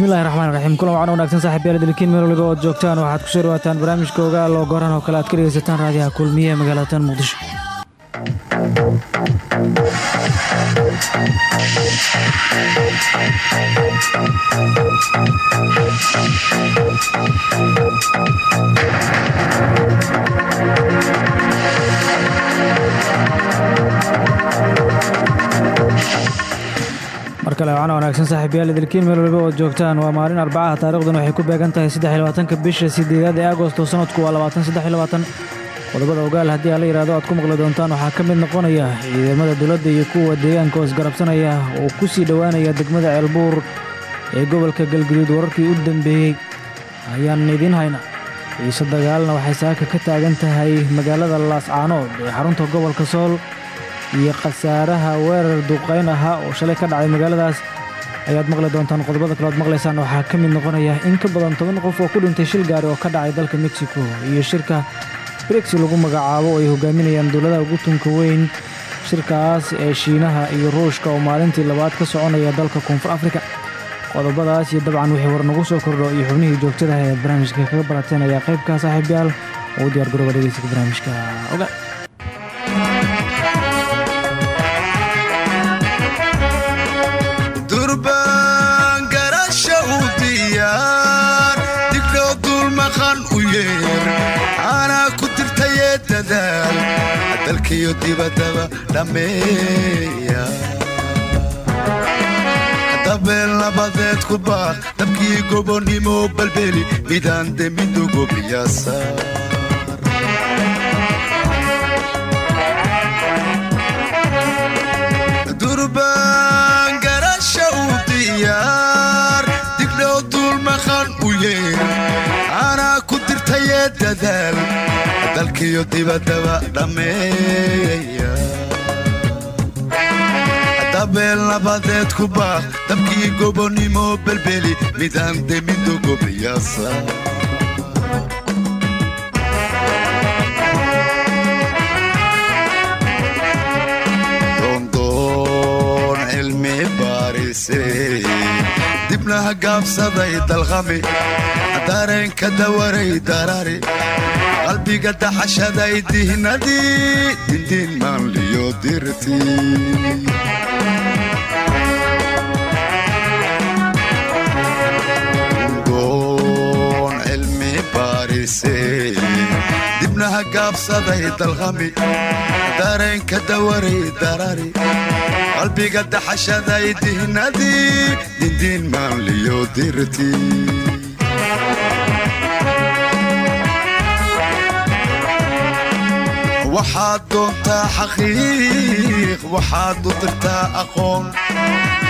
bismillahi raxmaan raxiim kulan wacan wanaagsan saaxiib yaal dalkiin meel waliba ood joogtaan waxaad ku soo dhawaataan barnaamijka ogaal oo goran oo kale aad ka dhegaysataan raadiyaha kulmiye ee magaalatan muqdisho kale wacana wanaagsan saaxiibayaal idilkiin meel waliba ood joogtaan. Waa maalin arbacaha taarikhdan waxay ku beegan tahay saddexiyabaatanka bisha sideedaad ee agosto sanadku waa labaatan saddexiylabaatan qodobada ogaal haddii aan la yidhahdo aad ku maqli doontaan waxaa ka mid noqonaya ciidamada dowladda iyo kuwa deegaanka oo isgarabsanaya oo ku sii dhowaanaya degmada ceelbuur ee gobolka galguduud. Wararkii u dambeeyey ayaan idiin hayna. Ciise dagaalna waxay saaka ka taagan tahay magaalada laascaanood ee xarunta gobolka sool iyo khasaaraha weerar duuqayn ahaa oo shalay ka dhacay magaaladaas. Ayaad maqli doontaan qodobada kale oad maqlaysaan waxaa ka mid noqonaya in ka badan toban qof oo ku dhintay shil gaari oo ka dhacay dalka mexico iyo shirka brigsi lagu magacaabo oo ay hogaaminayaan dowladaha ugu tunka weyn shirkaas ee shiinaha iyo ruushka oo maalintii labaad ka soconaya dalka koonfur afrika. Qodobadaas iyo dabcan wixii war nagu soo kordho iyo xubnihii joogtadaha ee barnaamijka kaga barateen ayaa qaybka saaxiibyaal. Oo u diyaar garooba dhegeysiga barnaamijka. Oga dalkiyo dibaddaba dhammeeya dabeel nabadeed ku baaq dabkii gobonnimo balbeli midaan yeer anaa ku dirtayee dadaal dalkiyo dibaddaba dhammeeya dabeel nabadeed ku baaq dabkii gobonnimo belbeli midaan demidugo biyaasa dibnaha gaabsaday dalqami dareenka dawaray darari qalbiga daxashaday dihnadii dindiin maanliyo dirti. Doon cilmi baarisay dibnaha gaabsaday qalbiga daxashaday dihnadii dindiin maanliyo dirti waxaad doontaa xaqiiq waxaad u dirtaa aqoon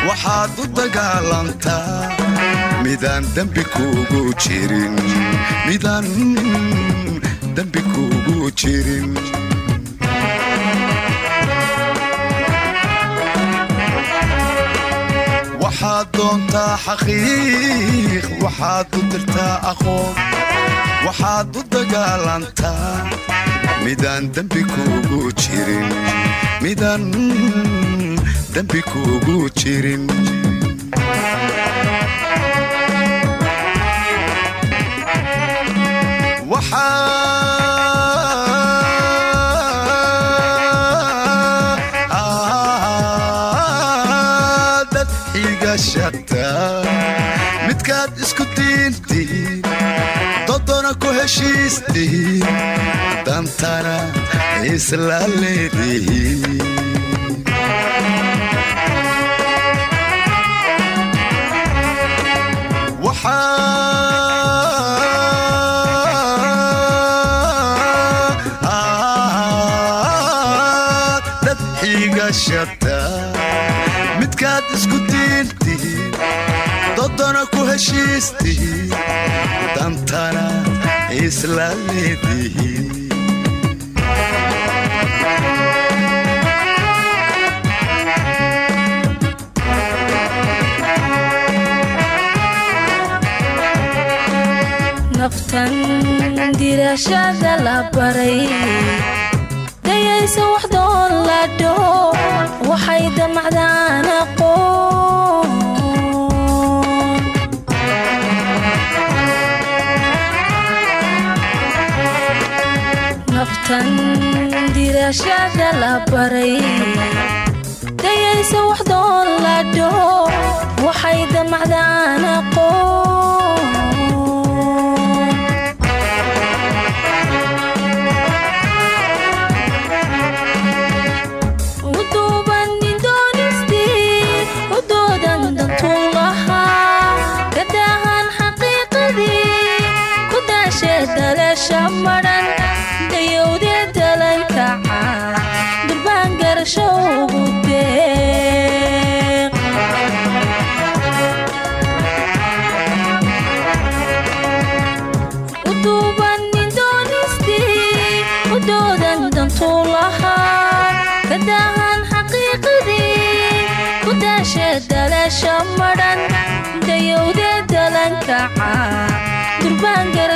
waxaad u dagaalantaa midaan dembi kuugu jirin midaan dembi kuugu jirin waxaad doontaa xaqiiq waxaad u dirtaa aqoon waxaad u dagaalantaa midaan dembi kuugu jirin. Midaan dembi kuugu jirin. Midkaad heshiistiin dantana isla leedihiin midkaad isku diintiin dodona ku heshiistiin dantana isla leedihiin naftan dirashada la la dhaho waxay damacdaan aqoon dirashada la baray. Dayaysa waxdoon la dhaho waxay damacdaan aqoon. Uduubanin doonistii udoodan dantuu lahaa gadahan xaqiiqadii ku daashee dalasha madhan dayowdee dalankaca durbaan garasho ugu deeq uduubanin doonistii udoodan dantuu lahaa gadahan xaqiiqadii ku daashee dalasha madhan dayowdee dalankaca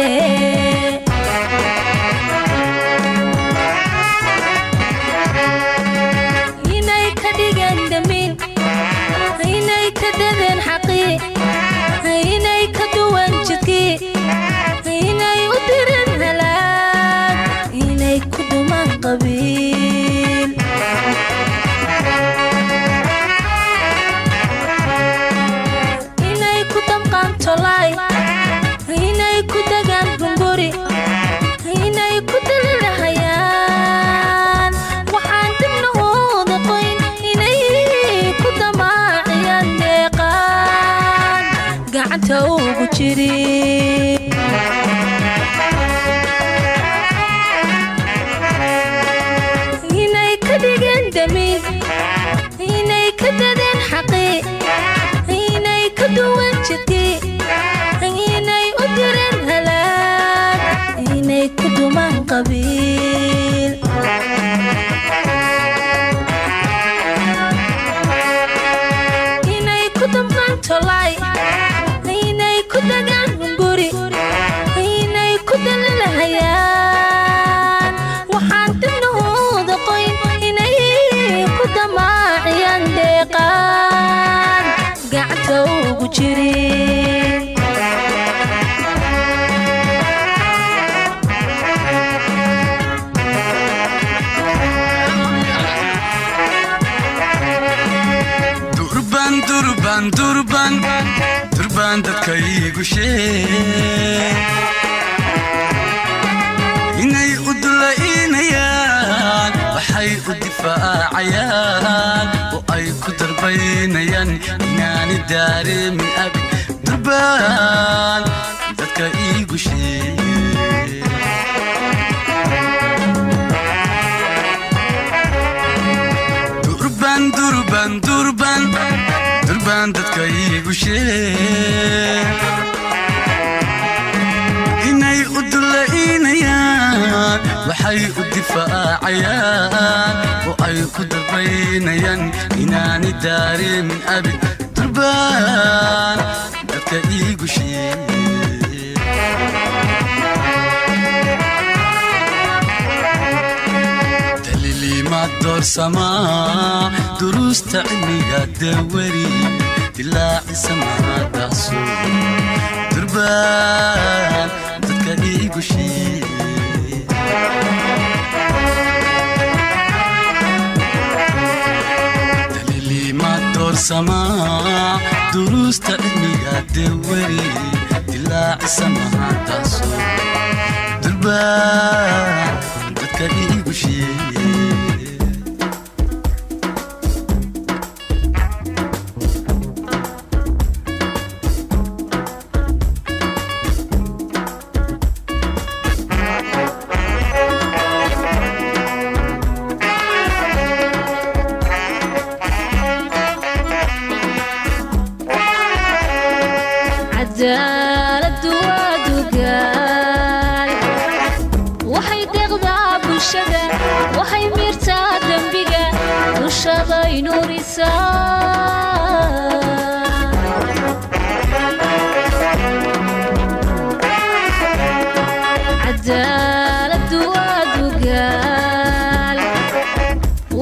cadee inay ku dagaan hunguri inay ku dalilahayaan inaani dareemin abid durban dadka iigu sheeg durban durban durban durban dadka iigu sheeg waxay u difaacayaan oo ay ku darbaynayaan inaani dareemin abid durban dadka iigu sheeg daliilimaad doorsamaa duruusta cilmiga dawari dilaacisa mahadaaso durbaan dadka iigu sheeg doorsamaa duruusta cilmiga durbaan dadka iigu sheeg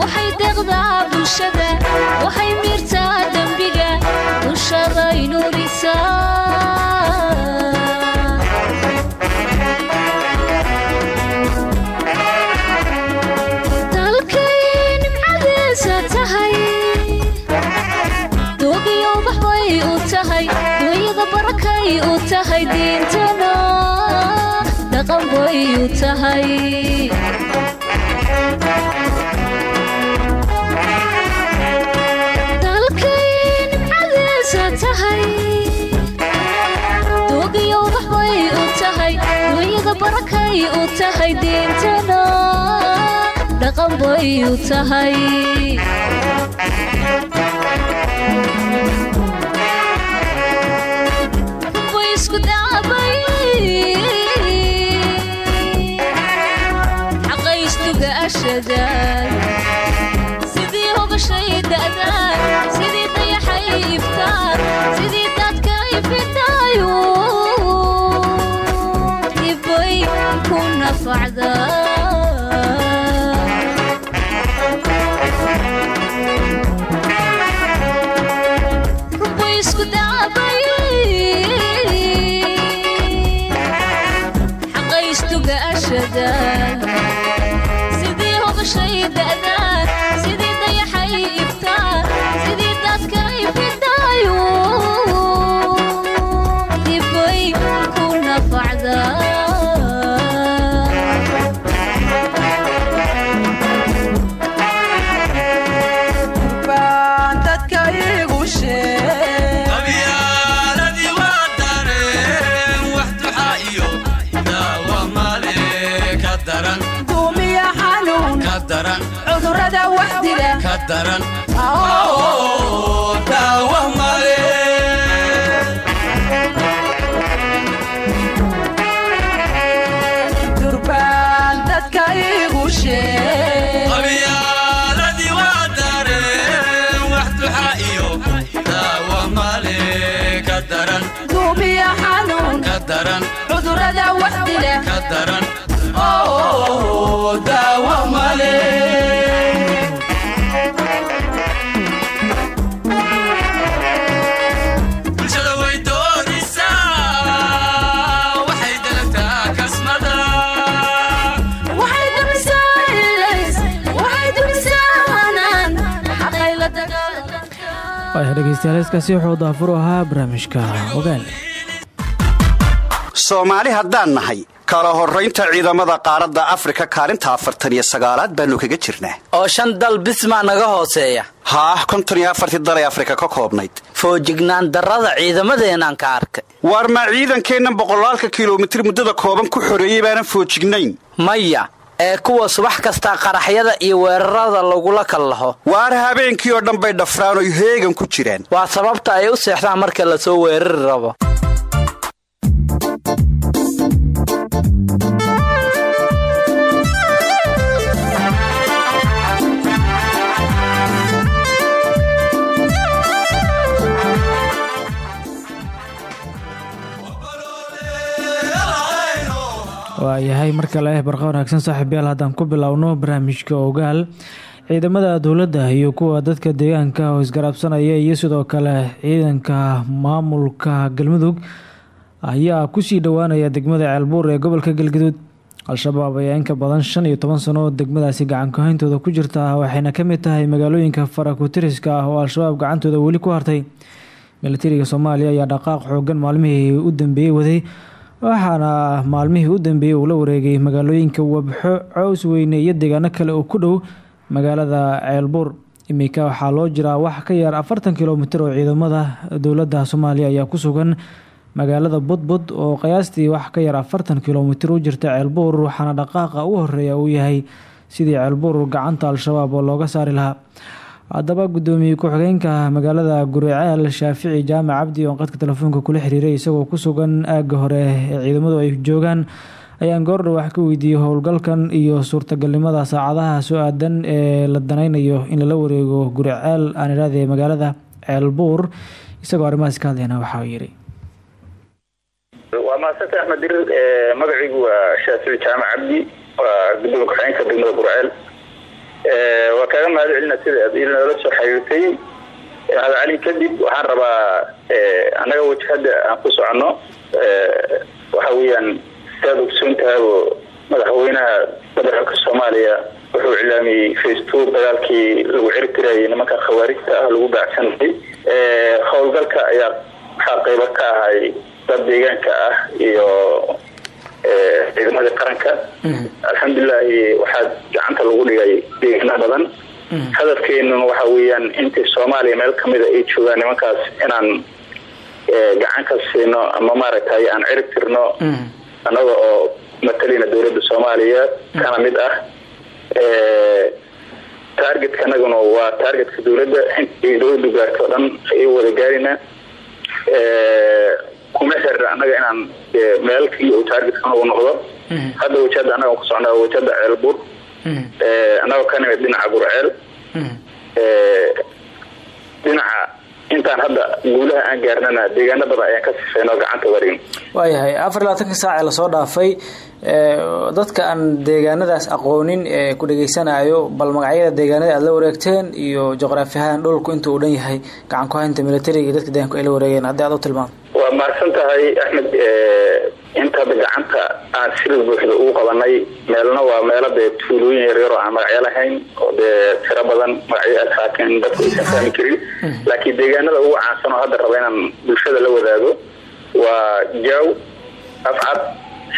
waxay deeqdaa bulshada waxay miirtaa dembiga dushaday nuurisaa u tahay dalkay nimcadeesa tahay doogiyo baxbay u tahay dunyada barakay u tahay diintana dhaqan bay u tahay xaqaystuga ashadaan sidii hogashay da'daan sidii dayaxay iftaan sidii dadka ifitaayo ibay ku nafacdaan daran. Daawa male durbaan dadka igu sheeg qabyaaladii waa dareen wax duxaa iyo daawa male ka daran. Duumiya xanuun ka daran waaya dhegeystayaal heeskaasi wuxuu daafur u ahaa barnaamijka ogaal soomaali haddaan nahay kala horraynta ciidamada qaaradda afrika kaalinta afartan iyo sagaalaad baanu kaga jirnaa. Oo shan dal bismaa naga hooseeya. Haah konton iyo afartii afrika ka koobnayd. Foojignaan darrada ciidamadeenaan ka arkay. Waar maa ciidankeennan boqolaalka kilomitir muddada kooban ku xoreeyey baanan foojignayn maya ee kuwa subax kastaa qaraxyada iyo weerarada lagula kallaho waar habeenkii oo dhan bay dhafraan oy heegan ku jiraan waa sababta ay u seexdaan marka la soo weerari rabo waayahay mar kale barqa wanaagsan saaxiibyaal haddaan ku bilowno barnaamijka ogaal. Ciidamada dowladda iyo kuwa dadka deegaanka oo isgarabsanaya iyo sidoo kale ciidanka maamulka galmudug ayaa ku sii dhowaanaya degmada ceelbuur ee gobolka galgaduud al-shabaab ayaa inka badan shan iyo toban sano degmadaasi gacankahayntooda ku jirta waxayna ka mid tahay magaalooyinka farakutiriska ah oo al-shabaab gacantooda weli ku hartay. Milatariga soomaaliya ayaa dhaqaaq xoogan maalmihii u dambeeyey waday waxaana maalmihii u dambeeyey uu la wareegay magaalooyinka wabxo cows weyne iyo deegaano kale oo ku dhow magaalada ceelbuur iminka waxaa loo jiraa wax ka yar afartan kilomitir oo ciidamada dowladda soomaaliya ayaa ku sugan magaalada budbud oo qiyaastii wax ka yar afartan kilomitir u jirta ceelbuur waxaana dhaqaaqa u horreeya uu yahay sidii ceelbuur gacanta al-shabaab oo looga saari lahaa haddaba gudoomiye ku-xigeenka magaalada guriceel shaafici jaamac cabdi oo qadka telefoonka kula xiriiray isagoo ku sugan aagga hore ee ciidamadu ay joogaan ayaan goordhow wax ka weydiiyey howlgalkan iyo suurtagalnimada saacadaha soo aadan ee la danaynayo in lala wareego guriceel aan iraade magaalada ceelbuur. Isagoo arrimahaas ka hadlayna waxaa yidhi. Waa mahadsanta axmed dirir magaciigu waa shaafici jaamac cabdi waa ku-xigeenka degmada gurceel waa kaaga mahad celina sida aad inoola soo xiriirtay mahad celin kadib waxaan rabaa annaga wajahada aan ku soconno. Waxa weeyaan sidaad ogsoon tahaybo madaxweynaha federaalka soomaaliya. Wuxuu iclaamiyey facetwo dagaalkii lagu ceri tirayay nimanka khawaarijta ah lagu baacsanayay. Howlgalka ayaa waxaa qaybo ka ahay dad deegaanka ah iyo ciidamada qaranka. Alxamdulilahi waxaa gacanta lagu dhigay deegaano badan. Hadafkeenuna waxa weeyaan intii soomaaliya meel kamida ay joogaan nimankaas inaan gacan ka siino ama maaragtay aan cirib tirno. Annaga oo matalina dowladda soomaaliya kana mid ah. Targetka anaguna waa targetka dowladda. Intii dowladdu gaarto o dhan ay wada gaarina kuma xirira annaga inaan meel kaliya uu targetka anagu noqdo. Hadda wajahada annaga ku socnaa wajahada ceelbuur. Annagoo ka nimid dhinaca gurceel. Dhinaca intaan hadda guulaha aan gaarnana deegaano badan ayaan ka sifeyn oo gacanta warin. Waayahay afar iyo labaatanka saac ee la soo dhaafay dadka aan deegaanadaas aqoonin ee ku dhegeysanayo bal magacyada deegaanada aad la wareegteen iyo juqraafi ahaan dhulku intuu u dhan yahay gacan ku haynta militariga iyo dadka deegaanku ay la wareegeen. Haddii aad u tilmaanto waa mahadsan tahay axmed inta hadda gacanta aan sida buuxda ugu qabanay meelna waa meelo dee tuulooyin yaryar oo aan magacyo lahayn oo dee tiro badan magacyo laakiin dadku aysan fahmi karin laakiin deegaanada ugu caansan oo hadda raba inaan bulshada la wadaago waa jaaw afcad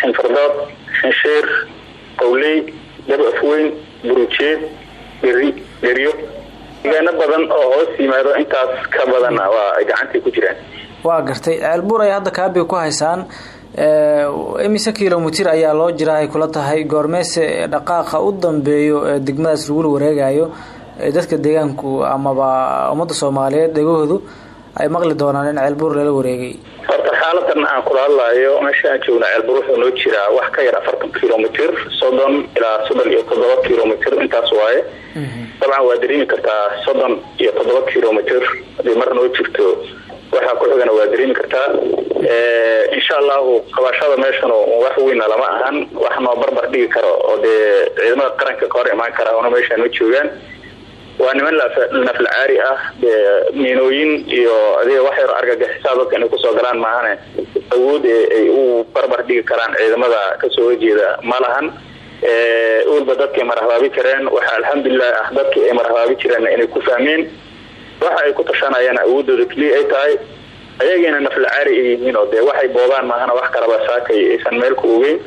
xinfardood xinsheer qowley dab afweyn burujeed geri geryo deegaano badan oo hoos yimaado intaas ka badanna waa ay gacantii ku jiraan waa gartay. Ceelbuur ay hadda kaabi ku haysaan. Imise kilomitir ayaa loo jira ay kula tahay. Goormeese dhaqaaqa u dambeeyo ee degmadaas lagula wareegayo dadka deegaanku amaba ummadda soomaaliyeed dhegahoodu ay maqli doonaan in ceelbuur lala wareegay. Horta xaaladan aan kula hadlayo meesha aan joogna ceelbuur wuxuu noo jiraa wax ka yar afartan kilomitr soddon ilaa soddon iyo toddoba kilomitr intaas waaye. Dabcan waa dareemi kartaa soddon iyo toddoba kilomitr haddii mar noo jirto waxaa ku xigana waa dareemi kartaa. Insha allahu qabashada meeshan wax weyna lama ahan. Wax barbar dhigi karo oo dee ciidamada qaranka ka hor imaan kara ona meeshaan ma joogaan. Waa niman naflacaari ah dee miinooyin iyo adiga wax yaro argagixisaa dadka inay ku soo galaan maahane. Awood ay u barbar dhigi karaan ciidamada ka soo horjeeda ma lahan. Ulba dadkay marahbaabi kareen. Waxa alxamdulilah ah dadkii ay marahbaabi jireen inay ku fahmeen waxa ay ku tashanayaan awoodooda keliya ay tahay ayagiina naflacaari ay yihiin oo dee waxay boobaan maahana wax kalaba saakay aysan meel ku ogeyn.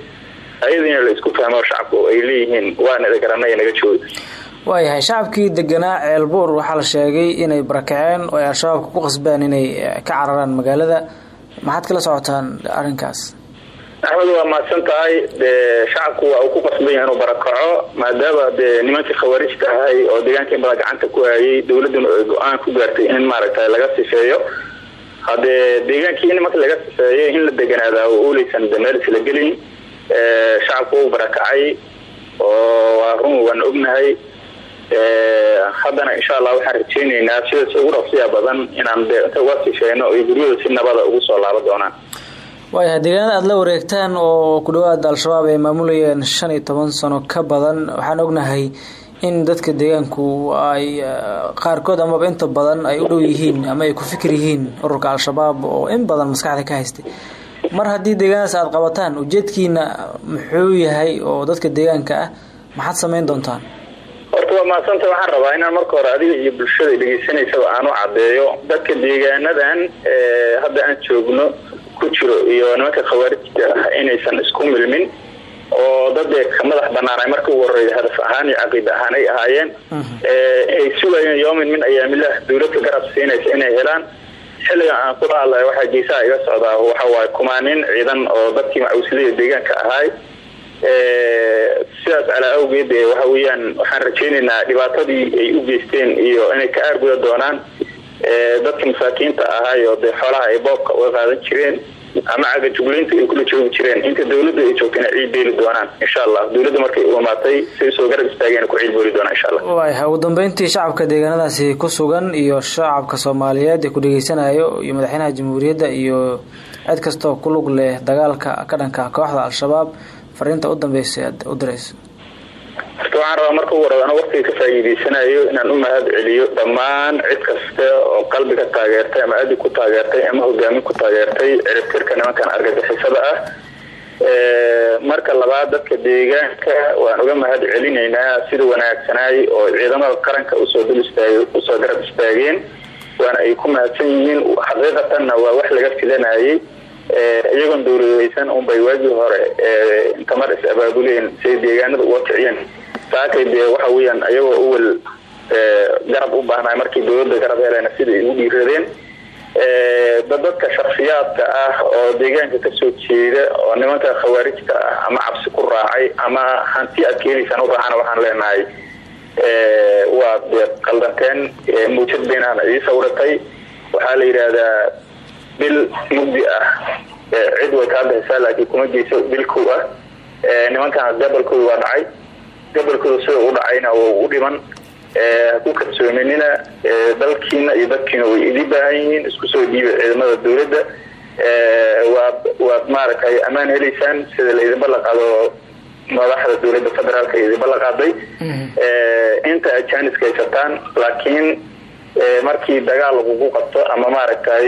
Ayadiina la isku fahmo shacabku ay leeyihiin waana garanay naga jooga waayahay shacabkii deganaa ceelbuur waxaa la sheegay inay barakaceen oo ay al-shabaabka ku qasbaan inay ka cararaan magaalada. Maxaad kala socotaan arrinkaas axmed waa mahadsan tahay dee shacabku waa ku qasban yahay inuu barakaco maadaama dee nimankii khawaarijta ahay oo deegaanka in gacanta ku hayay dowladduna ay go'aan ku gaartay in maaragtay laga sifeeyo. Haddee deegaankii in marka laga sifeeyo in la deganaadaa oo uuleysan de meel isla gelin shacabku uu barakacay oo waa run waan ognahay. Haddana insha allah waxaan rajeyneynaa sidaas ugu dhaqsiya badan inaan de inta uga guryahooda si nabada ugu soo laaba doonaan waayahay deegaanada aada la wareegtaan oo ku dhawaada al-shabaab ay maamulayeen shan iyo toban sano ka badan waxaan ognahay in dadka deegaanku ay qaarkood amaba inta badan ay u dhow yihiin ama ay ku fikir yihiin ururka al-shabaab oo in badan maskaxda ka haystay. Mar haddii deegaanadaas aada qabataan ujeedkiina muxuu yahay oo dadka deegaanka ah maxaad samayn doontaan? Horta waa mahadsanta waxaan rabaa inaan marka hore adiga iyo bulshada dhegeysanaysaba aan u caddeeyo dadka deegaanadan hadda aan joogno ku jiro iyo nimanka khawaarijta ah inaysan isku milmin oo dad ka madax banaanay marka ugu hadaf ahaan iyo caqiida ahaan ay ahaayeen. Ay sugayeen yoomin min ayaamilah dowladka garab siinaysa inay helaan. Xilligan aan kula hadlayo waxaa geesaha iga socdaa waxawaaye kumaanin ciidan oo dadkii macuusliyada deegaanka ahaay sidaas calaa awgeed waxa weeyaan waxaan rajeyneynaa dhibaatadii ay u geysteen iyo inay ka aarguda doonaan. Dadka masaakiinta ahaay oo dee xoolaha ay boobka uga qaadan jireen ama caga juglaynta ay kula joogi jireen. Inta dowladda ay joogtayna ciid beeli doonaan insha allah dowladda markay u imaatay say soo garab istaageen ku ciid beeli doonaan insha allah waayahay ugu dambeyntii shacabka deegaanadaasi ku sugan iyo shacabka soomaaliyeed ee ku dhegeysanayo iyo madaxweynaha jamhuuriyadda iyo cid kastoo ku lug leh dagaalka ka dhanka kooxda al-shabaab fariinta u dambeysa aad u dirayso horta waxaan rabaa marka ugu waqtiga ka faa'iideysanayo inaan u mahad celiyo dhammaan cid kasta oo qalbi ka taageertay ama adi ku taageertay ama hogaamin ku taageertay ciribtirka nimankan argagixisada ah. Marka labaad dadka deegaanka waan uga mahad celinaynaa sida wanaagsanaay oo ciidamada qaranka u soo dul istaag u soo garab istaageen. Waana ay ku mahadsan yihiin xaqiiqatanna waa wax laga filanayay iyagoon dowladaysan unbay waagii hore intamar is abaabuleen siay deegaanada uga kiciyeen saakay dee waxa weyaan ayagoo uwal garab u baahnay markii dowladda garab helena sida ay ugu dhiiradeen dadadka shaksiyaadka ah oo deegaanka ka soo jeeda oo nimanka khawaarijta ah ama cabsi ku raacay ama hanti aad keenaysaan u raacana waxaan leenahay waa dee qaldanteen muujad beenaana ii sawratay. Waxaa la yidhaahdaa bil mugdi ah cid way kaa bixisaa laakiin kuma geyso bil kow ah. Nimankan gabalkooda waa dhacay gabalkooda sida u dhacayna waa u dhiman haku kalsoominina dalkiina iyo dadkiina way idin baahan yihiin isku soo dhiiba ciidamada dowladda waad waad maaragtay ammaan helaysaan sida laydinba la qaado madaxda dowladda federaalka idinba la qaaday. Inta ajaniska haysataan laakiin markii dagaal lagugu qabto ama maaragtay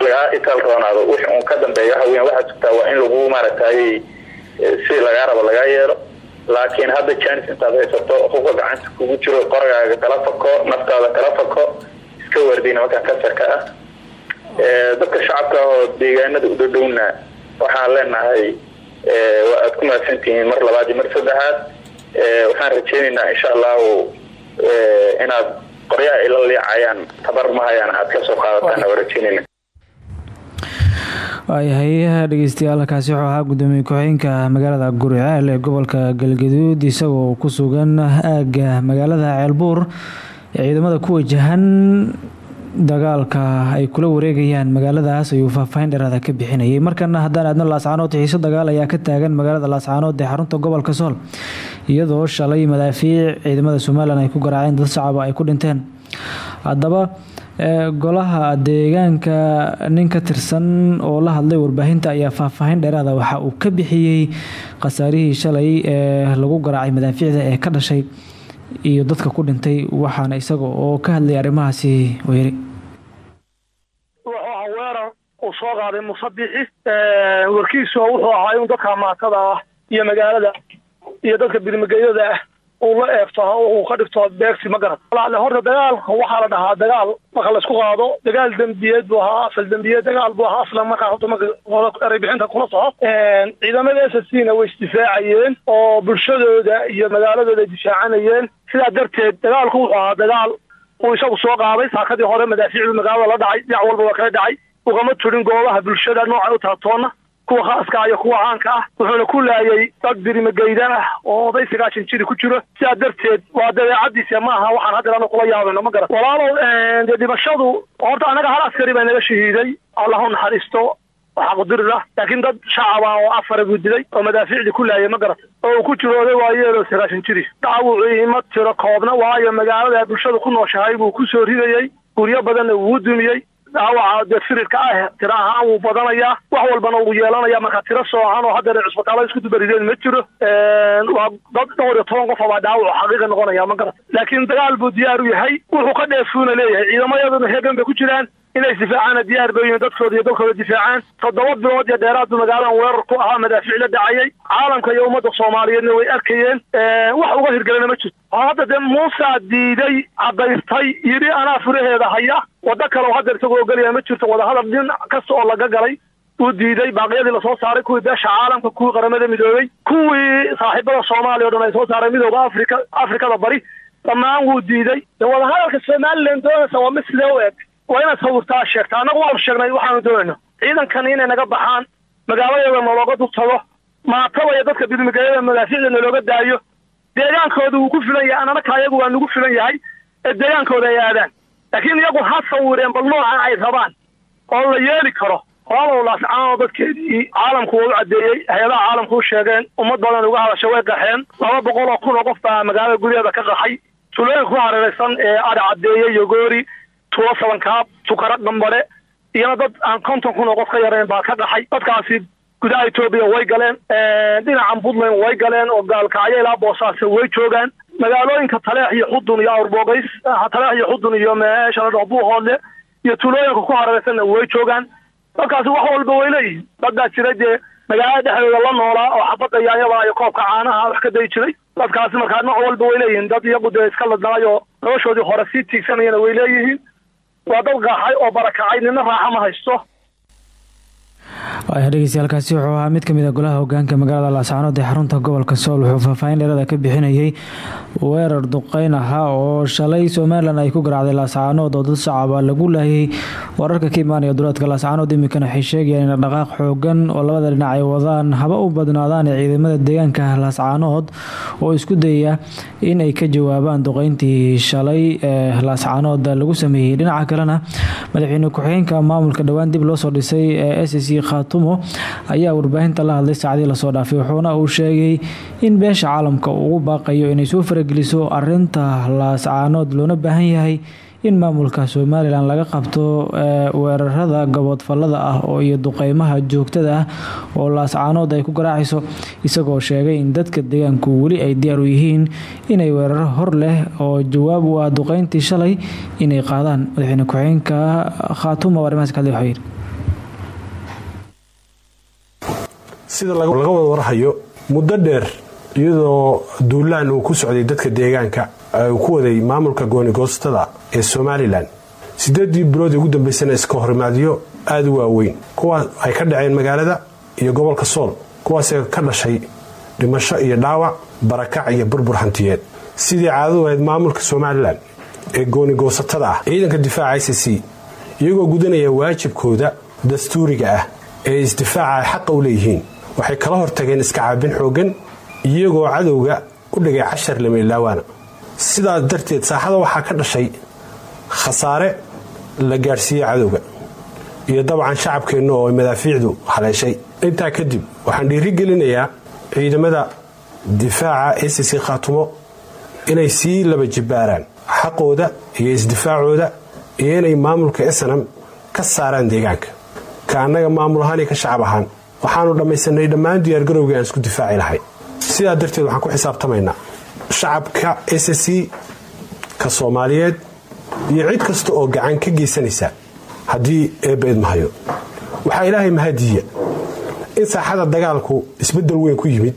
lagaa itaal roonaado wixii uun ka dambeeya waxa weyan waxaa jirtaa waa in lagu maaragtay si lagaa rabo lagaa yeelo laakiin hadda janis intaad haysato hubka gacanta kugu jiro qoragaaga kala fako naftaada kala fako iska waardiy nimankan kasarka ah. Dadka shacabka oo deegaanada u dhadhowna waxaan leenahay waa aad ku mahadsantihiin mar labaad iyo mar saddexaad waxaan rajeynaynaa insha allahu inaad qoryaha ila liicayaan tabar mahayaan aad ka soo qaadataan waa rajeynayna waayahay dhegeystayaal kaasi wuxuu ahaa gudoomiye ku-xigeenka magaalada guriceel ee gobolka galgaduud isagoo ku sugan aagga magaalada ceelbuur ee ciidamada ku wajahan dagaalka ay kula wareegayaan magaaladaas ayuu faahfaahin dheeraada ka bixinayay markana haddaan aadno laascaanood xiiso dagaal ayaa ka taagan magaalada laascaanood ee xarunta gobolka sool iyadoo shalay madaafiic ciidamada somalilan ay ku garaaceen dad shacaba ay ku dhinteen haddaba golaha deegaanka nin ka tirsan oo la hadlay warbaahinta ayaa faahfaahin dheeraada. Waxa uu ka bixiyey khasaarihii shalay ee lagu garaacay madaafiicda ee ka dhashay iyo dadka ku dhintay waxaana isaga oo ka hadlay arrimahaasi weyri ahaa weerar uu soo qaaday musabixi warkiisu wuxuu ahaa in dadka maatada ah iyo magaalada iyo dadka bilmageyada ah uu la eegto uu ka dhigto beegsi ma garan walaale horta dagaalka waxaa la dhahaa dagaal marka la isku qaado. Dagaal dembiyeed buu ahaa asal dembiyeed dagaal buu ahaa aslan markaa horta marka eray bixinta kula soco. Ciidamada s s na way isdifaacayeen oo bulshadooda iyo magaaladooda ay difaacanayeen. Sidaa darteed dagaalku wuxuu ahaa dagaal uu isagu soo qaaday saakadii hore madaafiicdu magaalada la dhacay dhinac walba waa kala dhacay. Ugama turin goobaha bulshada noocay u taha toonna kuwa khaaska iyo kuwa caanka ah wuxuuna ku laayay dad birimageydan ah oo oday sagaashan jiri ku jiro. Sidaa darteed waa dabeecadiisa ma aha waxaan hadda anu kula yaabano ma garan. Walaalow dee dhimashadu horta annaga hal askari baa naga shahiiday. Allah u naxariisto qudirida laakiin dad shacaba oo afara buu dilay oo madaafiicdii ku laayay ma garata oo uu ku jiro oday waayeeloo sagaashan jiri dhacwucii ima tiro koobna waayo magaalada bulshada ku nooshahay buu ku soo ridayey guryo badanna wuu dumiyey dhaawaca dee firirka ah tiro ahaan wuu badanayaa wax walbana wuu yeelanaya. Marka tiro soocan oo haddeer cusbitaala isku dubarideen ma jiro. Waa dad dhowr iyo toban qof abaa dhaawac xaqiiqa noqonaya ma garata laakiin dagaal buu diyaar u yahay wuxuu ka dheefuuna leeyahay. Ciidamayaduna heegan bay ku jiraan inay isdifaacaan diyaar bay dadkooda iyo dalkooda difaacaan toddoba bilood iyo dheeraad buu magaaladan weerar ku ahaa madaafiic la dhacayay caalamka iyo ummadda soomaaliyeedna way arkayeen. Wax uga hirgelana ma jirto. Hadda dee muusaa diiday cadaystay yidhi anaa furaheeda haya. Waddo kale oo haddeer isagoo ogelaya ma jirto. Wadahadal nin kasta oo laga galay uu diiday baaqyadii la soo saaray. Kuwii beesha caalamka kuwii qaramada midoobay kuwii saaxiibada soomaaliya o dhan ay soo saaray midooda afrika afrikada bari. Dhammaan wuu diiday. De wadahadalka somalilan doonaysa waa mid sidee u eg waa inaad sawirtaa sheegta annagu waanu sheegnay waxaanu doonayno ciidankan inay naga baxaan magaaladeeda nalooga dubtado maatada iyo dadka bilmigayada madaafiicda nalooga daayo deegaankooda wuu ku filan yahay. Ananaka ayagu waa nagu filan yahay ee deegaankooda ay aadaan. Laakiin iyagu ha sawireen bal nooca ay rabaan. Oo la yeeli karo walaalow laascaanoo dadkeedii caalamku waa u caddeeyey hay'adaha caalamku u sheegeen ummad badan uga hadasha way qaxeen. Laba boqol oo kun oo qof baa magaalada gudaheeda ka qaxay. Tulooyinka ku hareeraysan ee ari caddeeye yogoori tulo sabankaab tukara dhambare iyana dad aan konton kun oo qof ka yarayn baa ka qaxay dadkaasi gudaha etoobiya way galeen dhinacan puntland way galeen oo gaalkacyo ilaa boosaaso way joogaan. Magaalooyinka taleex iyo xudun iyo awrboogays taleex iyo xudun iyo meesha la dhaho buuhoodle iyo tuulooyinka ku hareeraysanna way joogaan. Dadkaasi wax walba way leeyihiin. Dad baa jira dee magaalada dhexdooda la noolaa oo xabadda yaanyada iyo koobka caanaha wax ka dayi jiray. Dadkaasi markaa nooc walba way leeyihiin. Dad iyagu dee iska ladnaayo noloshoodii hore sii tiigsanayana way leeyihiin waa dad gaaxay oo barakacay nina raaxa ma haysto waaya dhegeystayaaalkaasi wuxuu ahaa mid ka mid a golaha hogaanka magaalada laascaanood ee xarunta gobolka sool wuxuu faahfaahin dheerada ka bixinayay. Weerar duqeyn ahaa oo shalay somalilan ay ku garaacday laascaanood oo dad shacaba lagu laayay wararka ka imaanaya duleedka laascaanood iminkana waxay sheegayaan in dhaqaaq xoogan oo labada dhinac ay wadaan haba u badnaadaan ciidamada deegaanka laascaanood oo isku dayaya in ay ka jawaabaan duqeyntii shalay ee laascaanood lagu sameeyey dhinaca kalena madaxweyne ku-xigeenka maamulka dhowaan dib loosoo dhisay ee s khaatumo ayaa warbaahinta la hadlay saacadii la soo dhaafay wuxuuna uu sheegay in beesha caalamka ugu baaqayo inay soo farageliso arinta laascaanood loona baahan yahay in maamulka somalilan laga qabto weerarada gaboodfallada ah oo iyo duqeymaha joogtada ah oo laascaanood ay ku garaacayso isagoo sheegay in dadka deegaanku weli ay diyaar u yihiin inay weeraro hor leh oo jawaab u ah duqeyntii shalay inay qaadaan. Madaxweyne ku-xigeenka khaatumo oo arrimahaas ka sida laga wada warhayo muddo dheer iyadoo duulaan uu ku socday dadka deegaanka uu ku waday maamulka goonigoostada ee somalilan sideedii biloodii ugu dambeysana iska horimaadyo aada u waaweyn. Kuwaas ay ka dhaceen magaalada iyo gobolka sool kuwaasee ka dhashay dhimasho iyo dhaawac barakac iyo burbur hantiyeed. Sidii caadadu ahayd maamulka somalilan ee goonigoosatada ah ciidanka difaaca i c c iyagoo gudanaya waajibkooda dastuuriga ah ee isdifaaca ay xaqa u leeyihiin waxay kala hortageen iska caabin xooggan iyagoo cadowga u dhigay cashar lamailaawaana sidaas darteed saaxada waxaa ka dhashay khasaare la gaadhsiiyey cadowga iyo dabcan shacabkeenna oo madaafiicdu haleeshay. Intaa kadib waxaan dhiirigelinayaa ciidamada difaaca s c khaatumo inay sii laba jibbaaraan xaqooda iyo isdifaacooda iyo inay maamulka snam ka saaraan deegaanka. Ka annaga maamul ahaan iyo ka shacab ahaan waxaanu dhammaysanay dhammaan diyaargarowgii aan isku difaaci lahay. Sidaa darteed waxaan ku xisaabtamaynaa. Shacabka s c ka soomaaliyeed iyo cid kasta oo gacan ka geysanaysa haddii eebba idmahayo waxaa ilaahay mahadiya in saaxada dagaalku isbeddel weyn ku yimid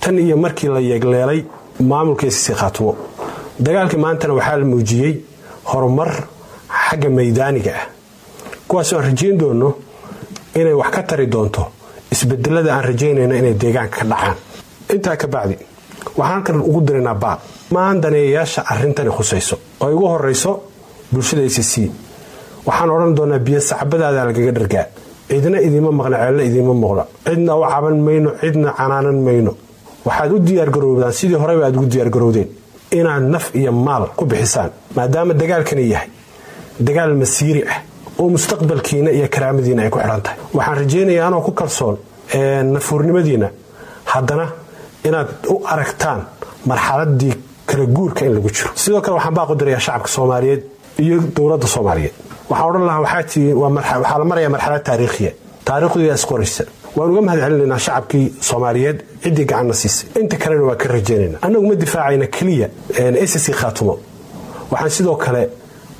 tan iyo markii la yeegleelay maamulka s c khaatumo dagaalkii maantana waxaa la muujiyey horumar xagga maydaaniga ah. Kuwaasoo aan rajayn doonno inay wax ka tari doonto isbedelada aan rajaynayno inay deegaanka ka dhacaan. Intaa ka bacdi waxaan halkan ugu diraynaa baaq maan daneeyayaasha arrintani khusayso oo ugu horayso bulshada a c c waxaan odhan doonaa biyo sacbadaada lagaga dhargaa. Cidna idiima maqna ceelna idiima muuqda. Cidna u caban mayno cidna canaanan mayno. Waxaad u diyaargaroobdaan sidii horeba aad ugu diyaargarowdeen inaad naf iyo maal ku bixisaan maadaama dagaalkani yahay. Dagaal masiiri ah oo mustaqbalkiina iyo karaamadiina ay ku xidhan tahay. Waxaan rajaynayaa anoo ku kalsoon nafuurnimadiina. Haddana inaad u aragtaan marxaladii kala guurka in lagu jiro. Sidoo kale waxaan baaqu dirayaa shacabka soomaaliyeed iyo dowladda soomaaliyeed. Waxaan odhan lahaa waxaa la maraya marxalad taariikhiya. Taariikhduyaa isqoraysa waan uga mahad shacabkii soomaaliyeed ciddii gacanna siisay. Inta kalena waa ka rajaynayna annagu ma difaacayna keliya ss khaatumo. Waxaan sidoo kale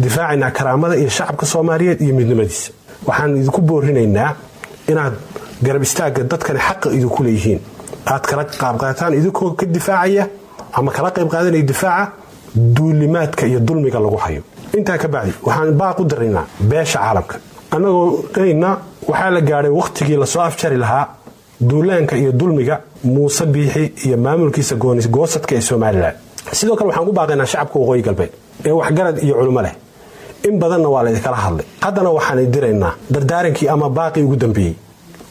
difaacaynaa karaamada iyo shacabka soomaaliyeed iyo midnimadiisa. Waxaan idinku boorinaynaa inaad garab istaagga dadkani xaqa idinku leeyihiin. Aad kala qaabqaataan idinkoo ka difaacaya ama kala qayb qaadanaya difaaca duulimaadka iyo dulmiga lagu hayo. Intaa ka bacdi waxaan baaq u diraynaa beesha caalamka. Annagoo dhayna waxaa la gaadhay wakhtigii la soo afjari lahaa duulaanka iyo dulmiga muuse biixi iyo maamulkiisa goosadka ee somalilan sidoo kale waxaan ku baaqaynaa shacabka waqooyi galbeed ee waxgarad iyo culimo leh in badanna waa laydinkala hadlay. Haddana waxaan diraynaa dardaarankii ama baaqii ugu dambeeyey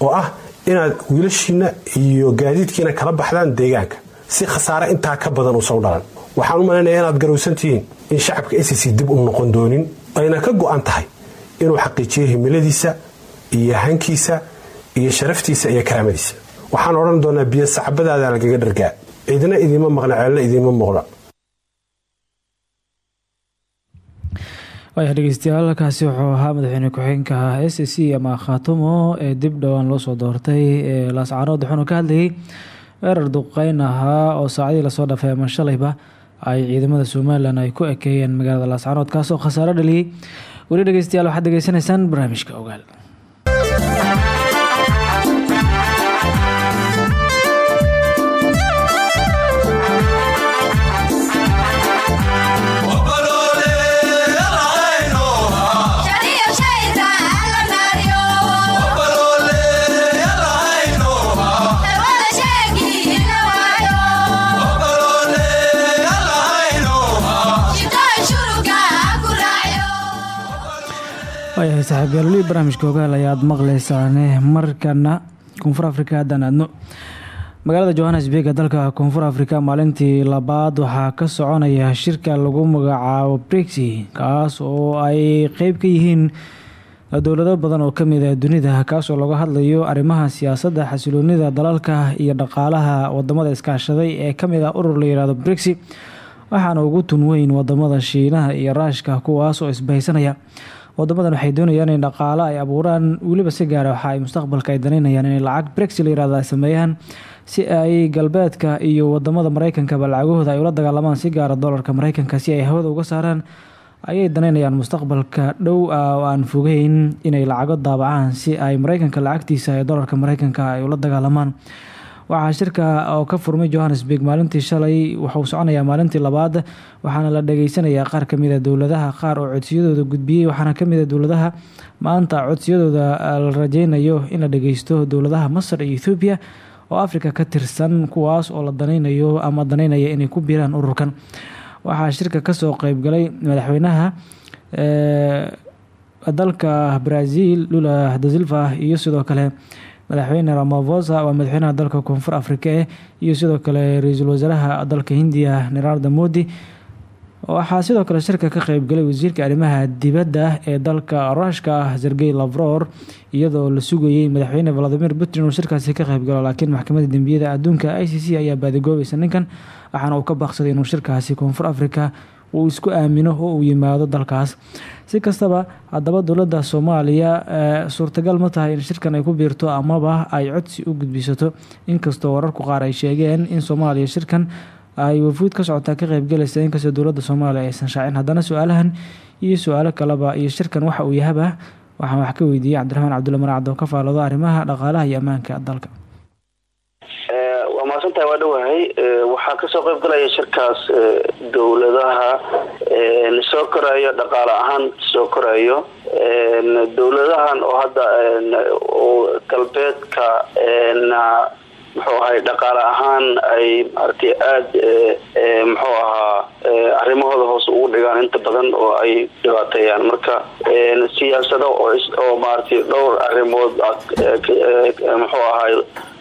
oo ah inaad wiilashiinna iyo gaadiidkiina kala baxdaan deegaanka si khasaare intaa ka badan uusan u dhalan. Waxaan u malaynayaa inaad garowsan tihiin in shacabka s c dib u noqon doonin ayna ka go'an tahay inuu xaqiijiyo himiladiisa iyo hankiisa iyo sharaftiisa iyo karaamadiisa. Waxaan odhan doonaa biyo sacbadaada lagaga dhargaa. Cidna idiima maqna ceelna idiima muuqda waaya dhegeystayaal kaasi wuxuu ahaa madaxweyne ku-xigeenka s c ama khaatumo ee dib dhowaan loo soo doortay ee laascaanood wuxuuna ka hadlayay weerar duqeyn ahaa oo saacadii la soo dhafay ama shalayba ay ciidamada somalilan ay ku ekeeyeen magaalada laascaanood kaasoo khasaaro dhaliyey weli dhegeystayaal waxaad degeysanaysaan barnaamijka ogaal weli barnaamijka ogaal ayaad markana koonfur afrika haddaan aadno magaalada johannesburg dalka koonfur afrika maalintii labaad waxaa ka soconaya shirka lagu magacaabo brexi kaas oo ay qeyb ka yihiin dowlado badan oo ka mid ah dunida kaasoo laga hadlayo arrimaha siyaasadda xasiloonida dalalka iyo dhaqaalaha waddamada iskaashaday ee ka mid ah urur la yihahdo brexi waxaana ugu tun weyn waddamada shiinaha iyo raashka kuwaas oo isbahaysanaya wadamadan waxay doonayaan in dhaqaalo ay abuuraan. Weliba si gaara waxa ay mustaqbalka ay danaynayaan inay lacag brexi la yiraahdo sameeyaan si ay galbeedka iyo waddamada mareykankaba lacagahooda ay ula dagaalamaan si gaara dolarka mareykanka si ay hawada uga saaraan. Ayay danaynayaan mustaqbalka dhow oo aan fogeyn inay lacago daabacaan si ay mareykanka lacagtiisa ee dolarka mareykanka ay ula dagaalamaan waxaa shirka oo ka furmay johannesburg maalintii shalay wuxuu soconayaa maalintii labaad waxaana la dhageysanayaa qaar ka mid a dowladaha qaar oo codsiyadooda gudbiyey waxaana ka mid a dowladaha maanta codsiyadooda la rajeynayo in la dhageysto dowladaha masar iyo ethoobiya oo afrika ka tirsan kuwaas oo la danaynayo ama danaynaya inay ku biiraan ururkan. Waxaa shirka ka soo qeybgalay madaxweynaha dalka brazil lula da silva iyo sidoo kale madaxweyne ramavosa waa madaxweynaha dalka koonfur afrika eh iyo sidoo kale ra'iisul wasaaraha dalka hindiya nararda modi waxaa sidoo kale shirka ka qeybgalay wasiirka arrimaha dibadda ee dalka ruushka sergey lavror iyadoo la sugayey madaxweyne valadimir putin uu shirkaasi ka qeybgalo laakiin maxkamadda dembiyada adduunka i c c ayaa baadigoobaysa ninkan waxaana uu ka baaqsaday inuu shirkaasi koonfur afrika uu isku aamino oo uu yimaado dalkaas si kastaba haddaba dowladda soomaaliya suurtagal ma tahay in shirkan ay ku biirto amaba ay codsi u gudbisato. Inkastoo wararku qaar ay sheegeen in soomaaliya shirkan ay wafuud ka socotaa ka qeybgalaysa inkastoo dowladda soomaaliya aysan shaacin. Haddana su'aalahan iyo su'aalo kaleba iyo shirkan waxa uu yahaba waxaan wax ka weydiiyey cabdiraxmaan cabdulla oo ka faaloodo arrimaha dhaqaalaha iyo ammaanka dalka waa mahadsantahay waa dhowahay waxaa ka soo qeyb galaya shirkaas dowladaha soo korayo dhaqaale ahaan soo korayo dowladahan oo hadda galbeedka muxuu ahay dhaqaale ahaan ay maaragtay aada muxuu ahaa arrimahooda hoos ugu dhigaan inta badan oo ay dhibaateeyaan marka siyaasado oo maaragtay dhowr arrimood muxuu ahay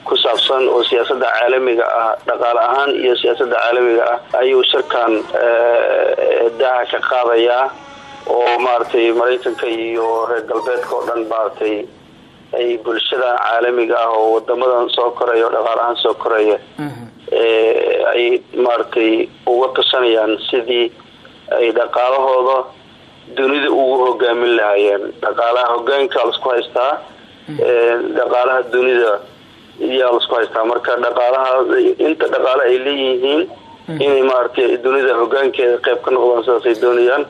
ku saabsan oo siyaasada caalamiga ah dhaqaale ahaan iyo siyaasada caalamiga ah ayuu shirkan daha ka qaadayaa oo maaragtay maraykanka iyo reer galbeedka oo dhan maaragtay ay bulshada caalamiga ah oo wadamadan soo koraya oo dhaqaale ahaan soo koraya ay maaragtay uga tashanayaan sidii ay dhaqaalahooda dunida ugu hogaamin lahaayeen. Dhaqaalaha hogaanka lasku haystaa dhaqaalaha dunida iyaa lasku haystaa. Marka dhaqaalaha inta dhaqaale ay leeyihiin inay maaragtay dunida hogaankeeda qeyb ka noqdaan sidaas ay doonayaan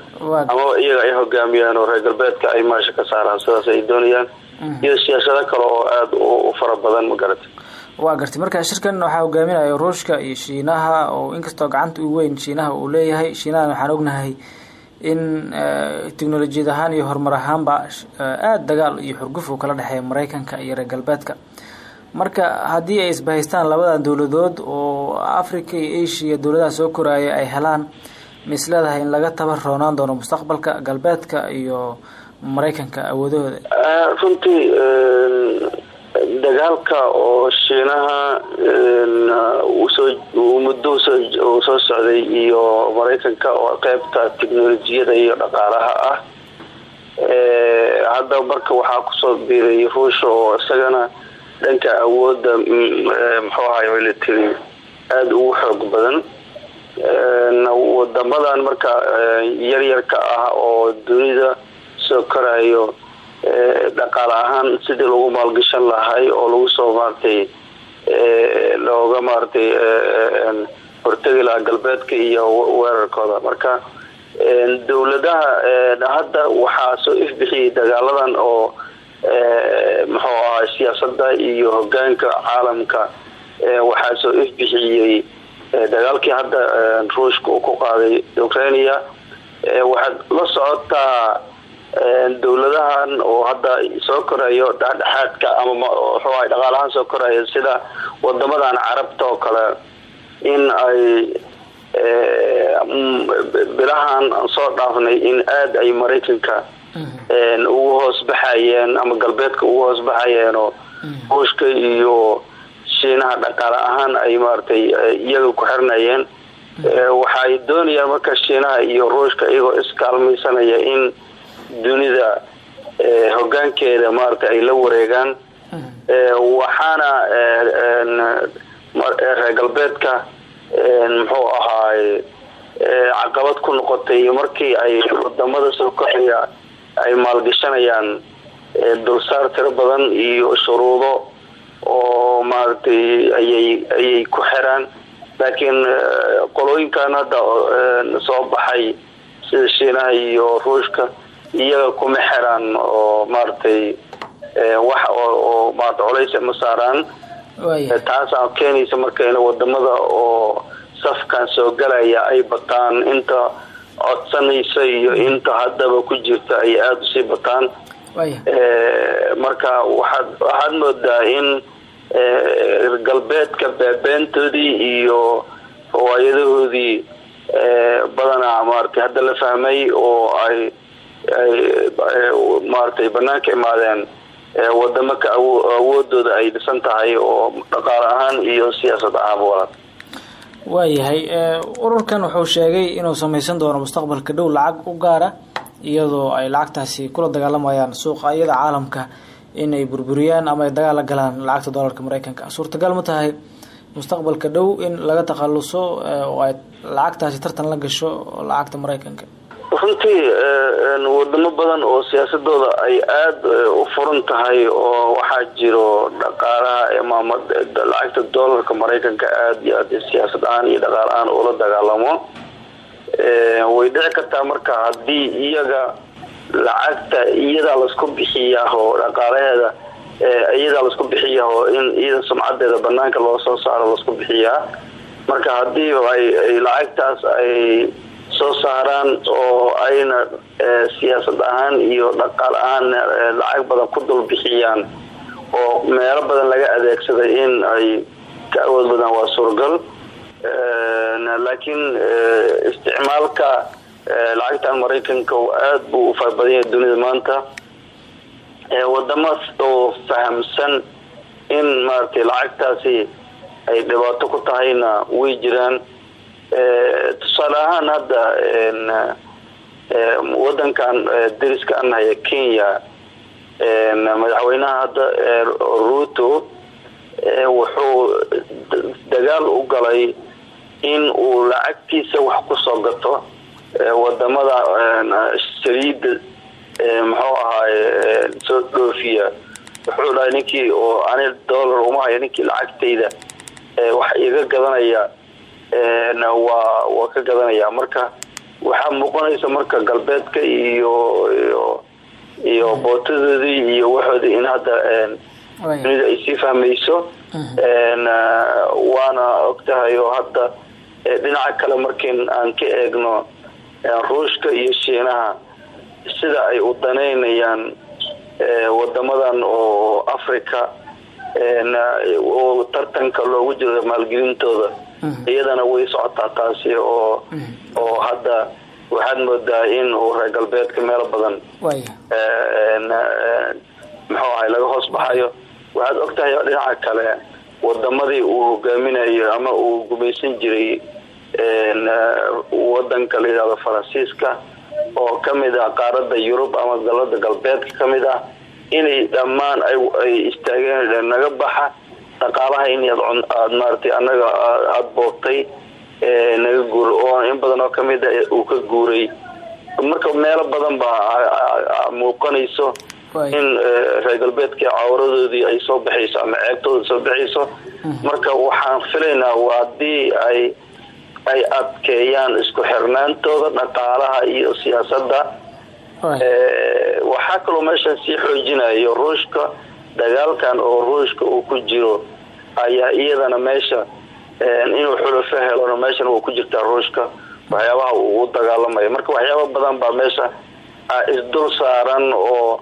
amaba iyaga ay hogaamiyaan oo reer galbeedka ay maasha ka saaraan sidaas ay doonayaan. Iyo siyaasado kale oo aada u fara badan ma garatay waa gartay. Marka shirkan waxaa hogaaminaya ruushka iyo shiinaha oo inkastoo gacanta u weyn shiinaha uu leeyahay. Shiinahan waxaan ognahay in technolojiyad ahaan iyo horumar ahaanba aada dagaal iyo xurguf uu kala dhexeeya mareykanka iyo reer galbeedka marka haddii ay isbahaystaan labadan dowladood oo africa iyo asia dowladaha soo koraaya ay helaan ma is leedahay in laga tabar roonaan doono mustaqbalka galbeedka iyo mareykanka awoodahooda runtii dagaalka oo shiinaha u soo muddo uu soo socday iyo mareykanka oo qeybta technolojiyada iyo dhaqaalaha ah hadda marka waxaa ku soo biiray ruusha oo isagana dhanka awoodda muxuu ahay military aada ugu xoog badan. Wadamadan marka yaryarka ah oo dunida soo korayo dhaqaale ahaan sidii lagu maalgashan lahay oo lagu soo maaragtay looga maaragtay hortegi lahaa galbeedka iyo weerarkooda. Marka dowladaha hadda waxaa soo ifbixiyay dagaaladan oo muxuu ahay siyaasada iyo hogaanka caalamka. Waxaa soo ifbixiyey dagaalkii hadda ruushka uu ku qaaday ukrainia waxaad la socotaa dowladahan oo hadda soo korayo dhexdhexaadka ama ahay dhaqaalahaan soo koraya sida wadamadan carabta oo kale in ay bilahan soo dhaafnay in aada ay maraykanka ugu hoos baxayeen ama galbeedka ugu hoos baxayeenoo ruushka iyo shiinaha dhaqaale ahaan ay maaragtay iyaga ku xirnayeen waxay doonayaan marka shiinaha iyo ruushka iyagoo iskaalmaysanaya in dunida hogaankeeda maaragtay ay la wareegaan. Waxaana reer galbeedka muxuu ahaay caqabad ku noqotay markii ay waddamada soo koraya ay maalgashanayaan dulsaar tiro badan iyo shuruudo oo maaragtay ayay ayay ku xiraan. Laakiin qolooyinkan hadda soo baxay sida shiinaha iyo ruushka iyaga kuma xiraan oo maaragtay wax oo maarata colays ma saaraan. Taasaa keenaysa marka in waddamada oo safkan soo galaya ay bataan. Inta codsanaysa iyo inta haddaba ku jirta ay aada u sii bataan. Marka waxaad waxaad moodaa in galbeedka beebeentoodii iyo riwaayadahoodii badanaa maaragtay hadda la fahmay oo ay ay maaragtay banaanka imaadeen wadamo ka awoodooda ay dhisan tahay oo dhaqaale ahaan iyo siyaasad ahaanba walaal waayahay ururkan wuxuu sheegay inuu sameysan doono mustaqbalka dhow lacag u gaara iyadoo ay lacagtaasi kula dagaalamayaan suuqayada caalamka inay burburiyaan ama ay dagaal la galaan lacagta doolarka mareykanka suurtagal ma tahay mustaqbalka dhow in laga takhaluso oo ay lacagtaasi tartan la gasho lacagta mareykanka runtii wadamo badan oo siyaasadooda ay aada u furan tahay oo waxaa jiro dhaqaalaha maama lacagta doolarka maraykanka aada iyo aad siyaasad ahaan iyo dhaqaal ahaan ula dagaalamo. Way dhici kartaa marka haddii iyaga lacagta iyadaa la isku bixiyaho dhaqaalaheeda iyadaa la isku bixiyaho in iyada sumcadeeda banaanka loo soo saaro la isku bixiyaa. Marka haddii ay lacagtaas ay soo saaraan oo ayna siyaasad ahaan iyo dhaqaal ahaan lacag badan ku dul bixiyaan oo meelo badan laga adeegsaday in ay ka awood badan waa suuragal laakiin isticmaalka lacagtan maraykanka aada buu u fara badan yahay dunida maanta. Wadamo oo fahamsan in maaragtay lacagtaasi ay dhibaato ku tahayna way jiraan tusaale ahaan hadda wadankan dariska anahaya kenya madaxweynaha hadda ruto wuxuu dagaal u galay in uu lacagtiisa wax ku soo gato waddamada saliida muxuu ahaay soo dhoofiya. Wuxuu dhahay ninkii oo ani dollar uma hayo ninkii lacagtayda wax iga gadanaya waa waa ka gadanaya. Marka waxaa muuqanaysa marka galbeedka iyo iyo iyo bootadoodii iyo waxoodii in hadda dunida ay sii fahmayso. Waana ogtahay oo hadda dhinaca kale markiin aan ka eegno ruushka iyo shiinaha sida ay u danaynayaan wadamadan oo africa oo tartanka loogu jiro maalgelintooda iyadana way socotaa taasi oo oo hadda waxaad moodaa in uu reer galbeedka meelo badan muxuu ahay laga hoos baxayo. Waxaad ogtahay dhinaca kale wadamadii uu hogaaminayo ama uu gumaysan jiray wadanka la yidhahdo faransiiska oo ka mid ah qaaradda yurub ama dalada galbeedka ka mid ah inay dhammaan ay istaageen naga baxa dhaqaalaha in aad maaratay annaga aada boobtay naga guura oo in badan oo ka mid a uu ka guuray. Marka meelo badan baa muuqanayso in reer galbeedka cawradoodii ay soo baxayso ama ceebtooda soo baxayso. Marka waxaan filaynaa haddii ay ay adkeeyaan isku xirnaantooda dhaqaalaha iyo siyaasadda. Waxaa kaloo meeshan sii xoojinayo ruushka dagaalkan oo ruushka uu ku jiro ayaa iyadana meesha inuu xulufo helona meeshana waa ku jirtaa ruushka waxyaabaha uu u dagaalamayo marka waxyaaba badan baa meesha isdul saaran oo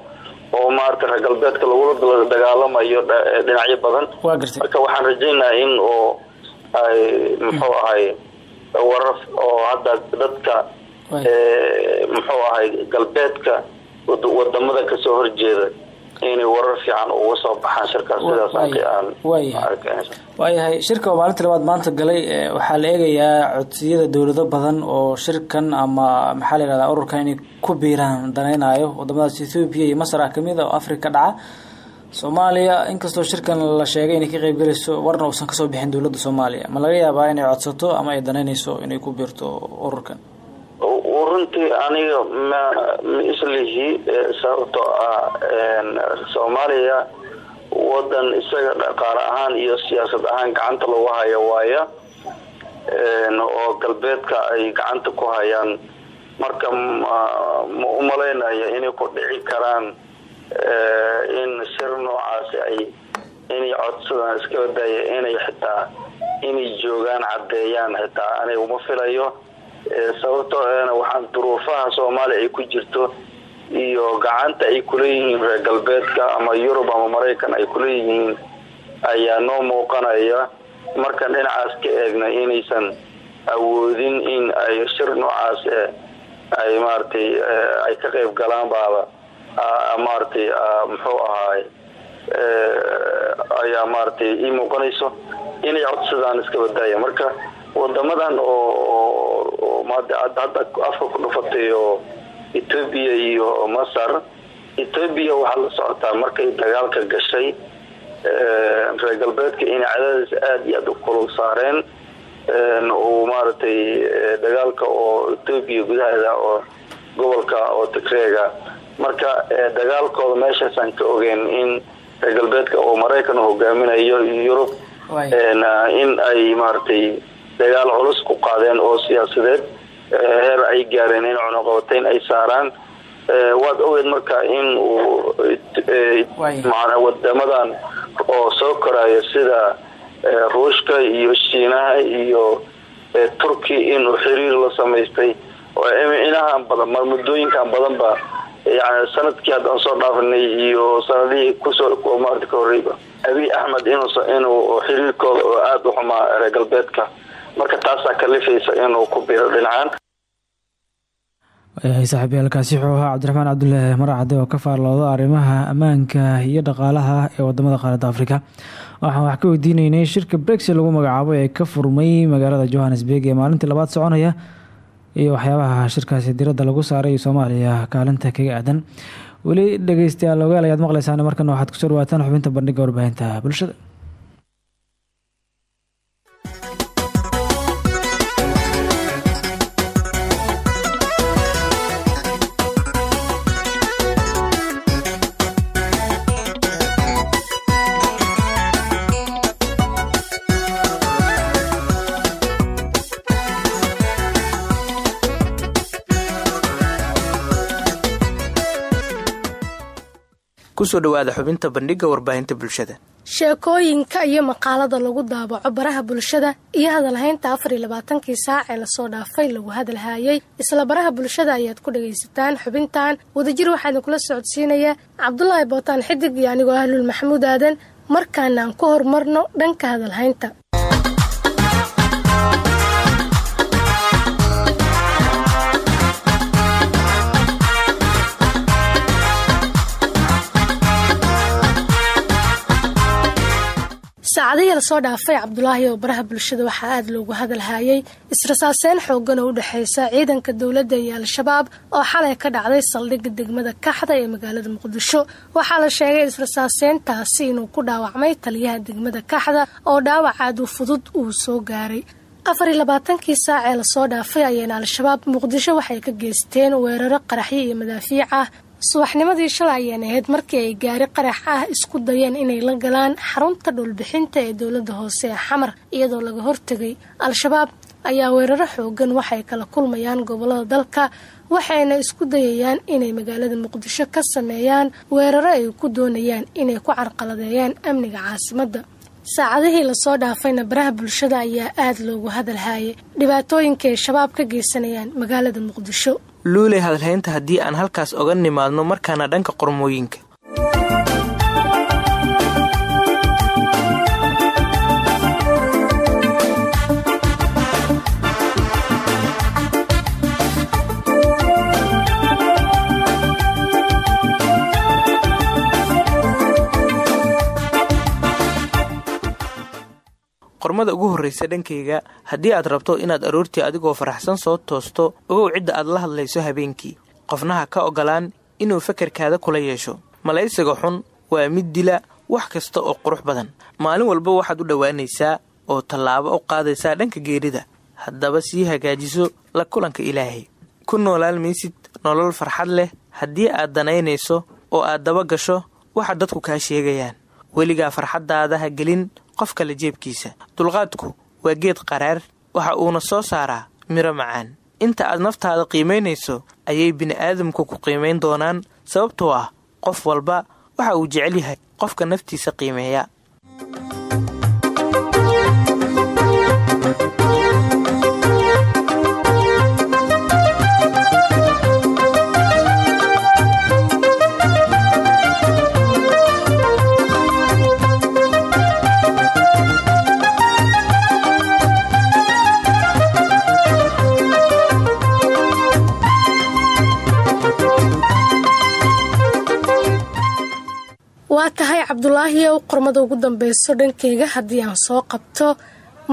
oo maarata reer galbeedka lagula dagaalamayo dhinacyo badan. Marka waxaan rajaynaha in oo ay muxuu ahay warar oo hadda dadka muxuu ahay galbeedka waddamada ka soo horjeeda inay warar fiican uga soo baxaan shirkaas sidaaswaayahay shirka oo maalinta labaad maanta galay waxaa la eegayaa codsiyada dowlado badan oo shirkan ama maxaa la yihahdaa ururkan inay ku biiraan danaynayo wadamadaas ethoobiya iyo masar ah ka mid a oo africa dhaca. Soomaaliya inkastoo shirkan la sheegay inay ka qeybgalayso warna uusan ka soo bixin dowladda soomaaliya. Ma laga yaabaa inay codsato ama ay danaynayso inay ku biirto ururkan runtii aniga ma ma islihi sababtoo ah soomaaliya wadan isaga dhaqaale ahaan iyo siyaasad ahaan gacanta lagu hayo waaya oo galbeedka ay gacanta ku hayaan. Marka ma u malaynaya inay ku dhici karaan in shir noocaasi ay inay codsadaan iska badaya inay xitaa inay joogaan caddeeyaan xitaa aniga uma filayo sababtoo eena waxaan duruufaha soomaaliya ay ku jirto iyo gacanta ay kuleeyihiin reer galbeedka ama yurub ama maraykan ay kuleeyihiin ayaa noo muuqanaya. Markaan dhinacaas ka eegna inaysan awoodin in ay shir noocaas ay maaragtay ay ka qayb galaan baaba maaragtay muxuu ahaay ayaa maaragtay ii muuqanayso inay codsadaan iska badaaya marka wadamadan oo hadda afka ku dhufatay oo etoobiya iyo masar. Etoobiya waxaa la socotaa markay dagaalka gashay reer galbeedka inay cadaadis aada iyo aada u kulul saareen uu maaragtay dagaalka oo etoobiya gudaheeda oo gobolka oo tigreega marka dagaalkooda meeshaasaan ka ogeyn in reer galbeedka oo maraykan hogaaminayo yurub in ay maaragtay dagaal culus ku qaadeen oo siyaasadeed heer ay gaareen in cunuqabatayn ay saaraan. Waad ogeed marka in uu wadamadan oo soo koraya sida ruushka iyo shiinaha iyo turki inuu xiriir la samaystay. Inahan badan muddooyinkan badanba yani sannadkii haddaan soo dhaafinay iyo sanadihii ku soo maarata ka horeyba abiy axmed inuu xiriirkooda oo aada u xumaa reer galbeedka marka taasaa kalifaysa inuu ku biro dhinacaan. Waayahay saaxiibayaalkaasi wuxuu ahaa cabdiraxmaan cabdulaahi maracade oo ka faarlooda arrimaha ammaanka iyo dhaqaalaha ee waddamada qaaradda afrika. Waxaan wax ka weydiineynay shirka brexit lagu magacaabo ee ka furmay magaalada johannesburg ee maalintii labaad soconaya iyo waxyaabaha shirkaasi diradda lagu saaray soomaaliya kaalinta kaga aadan. Weli dhegeystayaal ogaal ayaad maqleysaan markan waxaad ku soo dhawaataan xubinta bandhiga warbaahinta bulshada ku soo dhawaada xubinta bandhiga warbaahinta bulshada. Sheekooyinka iyo maqaalada lagu daabaco baraha bulshada iyo hadalhaynta afar iyo labaatankii saac ee la soo dhaafay lagu hadalhaayay isla baraha bulshada ayaad ku dhagaysataan xubintan. Wadajir waxaa idinkula socodsiinaya cabdulaahi bootaan xidig iyo anigoo ahlul maxamuud aadan. Markaana aan ku horumarno dhanka hadalhaynta saacadihii la soo dhaafay cabdulaahi oo baraha bulshada waxaa aada loogu hadalhayay. Israsaaseyn xoogan oo u dhexeysa ciidanka dowladda iyo al-shabaab oo xalay ka dhacday saldhigga degmada kaxda ee magaalada muqdisho. Waxaa la sheegay israsaaseyntaasi inuu ku dhaawacmay taliyaha degmada kaxda oo dhaawac aad u fudud uu soo gaaray. Afar iyo labaatankii saac ee la soo dhaafay ayayna al-shabaab muqdisho waxay ka geysteen weeraro qaraxyo iyo madaafiic ah subaxnimadii shalay ayaan ahayd markii ay gaari qarax ah isku dayeen inay la galaan xarunta dhulbixinta ee dowladda hoose ee xamar iyadoo laga hortegay al-shabaab ayaa weeraro xoogan waxay kala kulmayaan gobollada dalka waxayna isku dayayaan inay magaalada muqdisho ka sameeyaan weeraro ay ku doonayaan inay ku carqaladeeyaan amniga caasimadda saacadihii la soo dhaafayna baraha bulshada ayaa aada loogu hadalhayay dhibaatooyinka ay shabaab ka geysanayaan magaalada muqdisho luuley hadalhaynta haddii aan halkaas oga nimaadno markaana dhanka qormooyinka qormada ugu horreysa dhankayga haddii aad rabto inaad aroortii adigoo faraxsan soo toosto ogow cidda aad la hadlayso habeenkii. Qofnaha ka ogolaan inuu fakarkaada kula yeesho. Malaysiga xun waa mid dila wax kasta oo qurux badan. Maalin walba waxaad u dhowaanaysaa oo tallaabo u qaadaysaa dhanka geerida. Haddaba sii hagaajiso la kulanka ilaahay. Ku noolaal maysid nolol farxad leh. Haddii aad danaynayso oo aad daba gasho waxa dadku kaa sheegayaan. Weligaa farxaddaada ha gelin qof kale jeebkiisa. Dulqaadku waa geed qaraar waxa uuna soo saaraa miro macaan. Inta aad naftaada qiimaynayso ayay bini'aadamku ku qiimayn doonaan sababtoo ah qof walba waxa uu jecel yahay qofka naftiisa qiimeeya waa tahay cabdulaahiyow qormada ugu dambeyso dhankayga haddii aan soo qabto.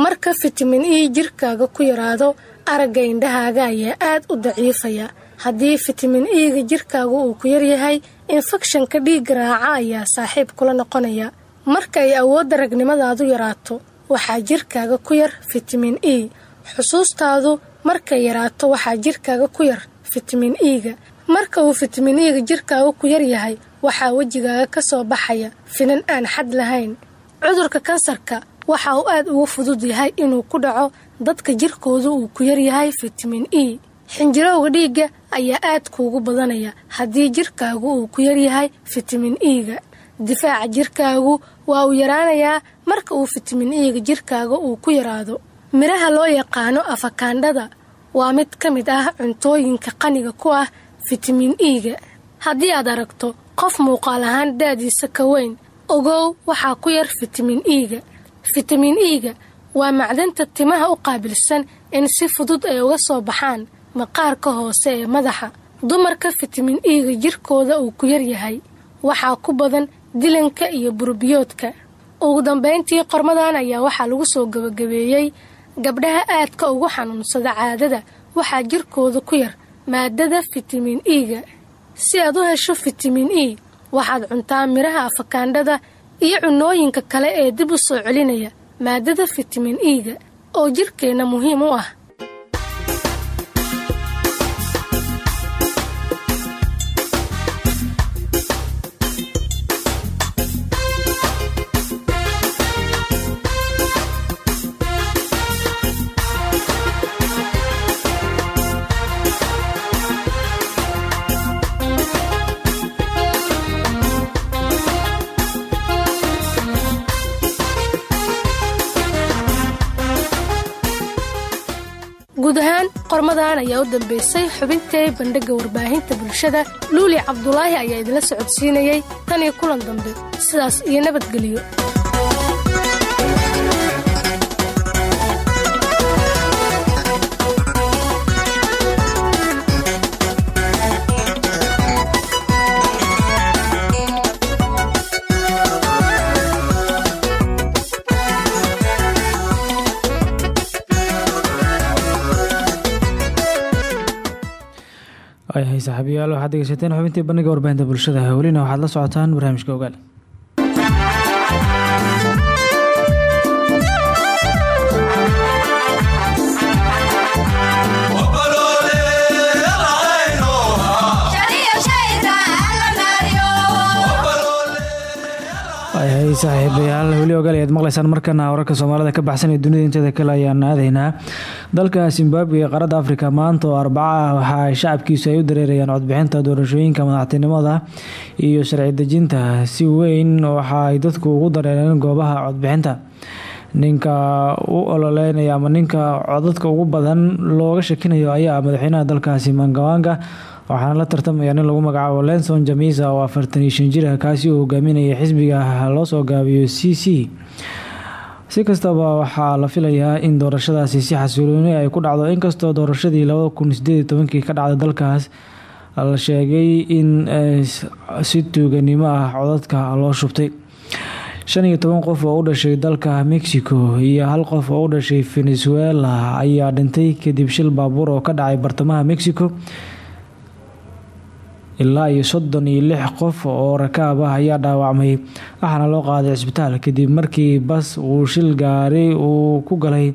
Marka fitamin e jirkaaga ku yaraado aragga indhahaaga ayaa aad u daciifaya. Haddii fitamin e-ga jirkaaga uu ku yaryahay infekshanka dhiigga raaca ayaa saaxiib kula noqonaya. Marka ay awoodda ragnimadaadu yaraato waxaa jirkaaga ku yar fitamin e. Xusuustaadu markay yaraato waxaa jirkaaga ku yar fitamin e-ga marka uu fitamin e-ga jirkaaga ku yaryahay waxaa wejigaaga ka soo baxaya finan aan xad lahayn. Cudurka kansarka waxa uu aad ugu fudud yahay inuu ku dhaco dadka jirkooda uu ku yaryahay fitamin e. Xinjirowga dhiigga ayaa aad kuugu badanaya haddii jirkaagu uu ku yaryahay fitamin e-ga. Difaaca jirkaagu waa uu yaraanayaa marka uu fitamin e-ga jirkaaga uu ku yaraado. Midhaha loo yaqaano afakaandhada waa mid ka mid ah cuntooyinka qaniga ku ah fitamin e-ga haddii aad aragto qof muuqaal ahaan daadiisa ka weyn ogow waxaa ku yar fitamin e-ga fitamin e-ga waa macdanta timaha u qaabilsan in si fudud ay uga soo baxaan maqaarka hoose ee madaxa. Dumarka fitamin e-ga jirkooda uu ku yaryahay waxaa ku badan dilanka iyo burbiyoodka. Ugu dambayntii qormadan ayaa waxaa lagu soo gabagabeeyey gabdhaha aadka ugu xanuunsada caadada. Waxaa jirkooda ku yar maadada fitamin e-ga si aad u hesho fitamin e waxaad cuntaa midhaha afakaandhada iyo cunooyinka kale ee dib u soo celinaya maadada fitamin e-ga oo jirkeenna muhiim u ah guud ahaan qormadan ayaa u dambeysay xubintay bandhigga warbaahinta bulshada. Luuli cabdulaahi ayaa idinla socodsiinayey tan iyo kulan dambe. Sidaas iyo nabadgelyo saaxiibayaal waxaad dhegeysateen xubintii bandhiga warbaahinta bulshada welina waxaad la socotaan barnaamijka ogaal saaxiibayaal weli ogaal ayaad maqlaysaan markana wararka soomaalida ka baxsan ee dunida inteeda kale ayaan aadaynaa dalka zimbabwe ee qaaradda afrika maanta oo arbaca ah waxa shacabkiisu ay u dareerayaan codbixinta doorashooyinka madaxtinimada iyo sharci dejinta si weyn waxa ay dadku ugu dareereen goobaha codbixinta. Ninka u ololeynaya ama ninka codadka ugu badan looga shakinayo ayaa madaxweynaha dalkaasi mangawanga waxaana la tartamaya nin lagu magacaabo lenson jamisa oo afartan iyo shan jir ah kaasi uu hogaaminaya xisbiga loo soo gaabiyo c c. Si kastaba waxaa la filayaa in doorashadaasi si xasilooni ay ku dhacdo. Inkastoo doorashadii labada kun ka dhacday dalkaas la sheegay in si tuuganimo ah codadka loo shubtay. Shan iyo toban qof oo u dhashay dalka mexico iyo hal qof oo u dhashay venezuela ayaa dhintay kadib shil baabuur oo ka dhacay bartamaha mexico ilaa iyo soddon iyo lix qof oo rakaab ah ayaa dhaawacmay. Waxaana loo qaaday cisbitaal kadib markii bas uu shil gaari uu ku galay.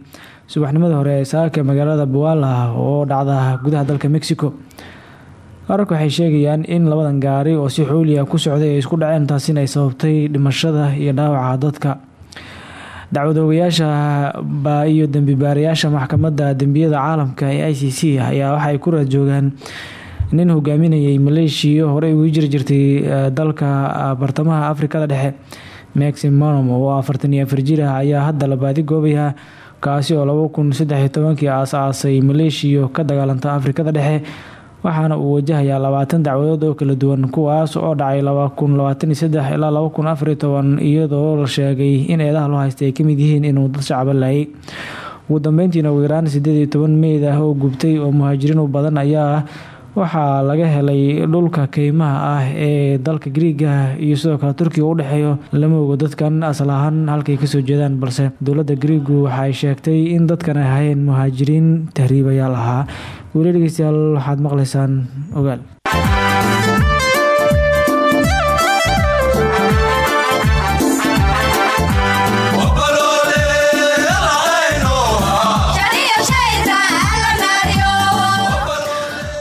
Subaxnimadii hore ee saaka magaalada buala oo dhacda gudaha dalka mexico. Wararka waxay sheegayaan in labadan gaari oo si xuuliya ku socday ay isku dhaceen taasina ay sababtay dhimashada iyo dhaawaca dadka. Dacwadoogayaasha iyo dembibaarayaasha maxkamadda dembiyada caalamka ee i c c ayaa waxaay ku raad joogaan nin hogaaminayay maleeshiya horey ugu jiri jirtay dalka bartamaha afrikada dhexe. Maxim monom oo afartan iyo afar jir ah ayaa hadda la baadigoobayaa kaasi oo laba kun saddex iyo ka dagaalanta afrikada dhexe waxaana uu wajahayaa labaatan dacwadood oo kala duwan kuwaas oo dhacay laba kun labaatan iyo saddex ilaa laba kun afar iyo toban iyadoo la sheegay in eedaha loo haystay ay ka mid yihiin inuu dad shacaba laayay ugu dambeyntiina ugu yaraan meyd ah oo gubtay oo muhaajiriin u badan ayaa waxaa laga helay dhulka keymaha ah ee dalka griiga iyo sidoo kale turkiga u dhexeeyo lama ogo dadkan asal ahaan halkay ka soo jeedaan balse dowladda griigu waxa ay sheegtay in dadkan ay ahayn muhaajiriin tahriibayaal ahaa. Weli dhegeystayaal waxaad maqlaysaan ogaal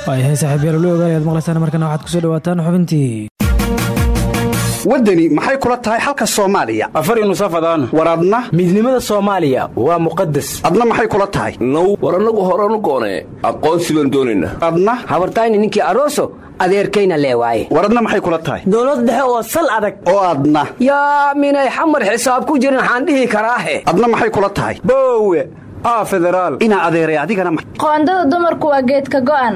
waayahay saaxiibyaal ogaal ayaad maqlaysaan markana waxaad ku soo dhawaataan xubintii. Waddani maxay kula tahay xalka soomaaliya? Afar nusafadaan war adna midnimada soomaaliya waa muqadas adna maxay kula tahay? Now war annagu horanu goonee aqoonsi baan doonaynaa adna? Habartayni ninkii aroso adeerkayna lee waaye war adna maxay kula tahay? Dowlad dhexe oo sal adag. Oo adna. Yaa minay xamar xisaab ku jirin waxaan dhihi karaahe. Adna maxay kula tahay? Boowe aa federaal inaa adeeray adigana qoondada dumarku waa geedka go'an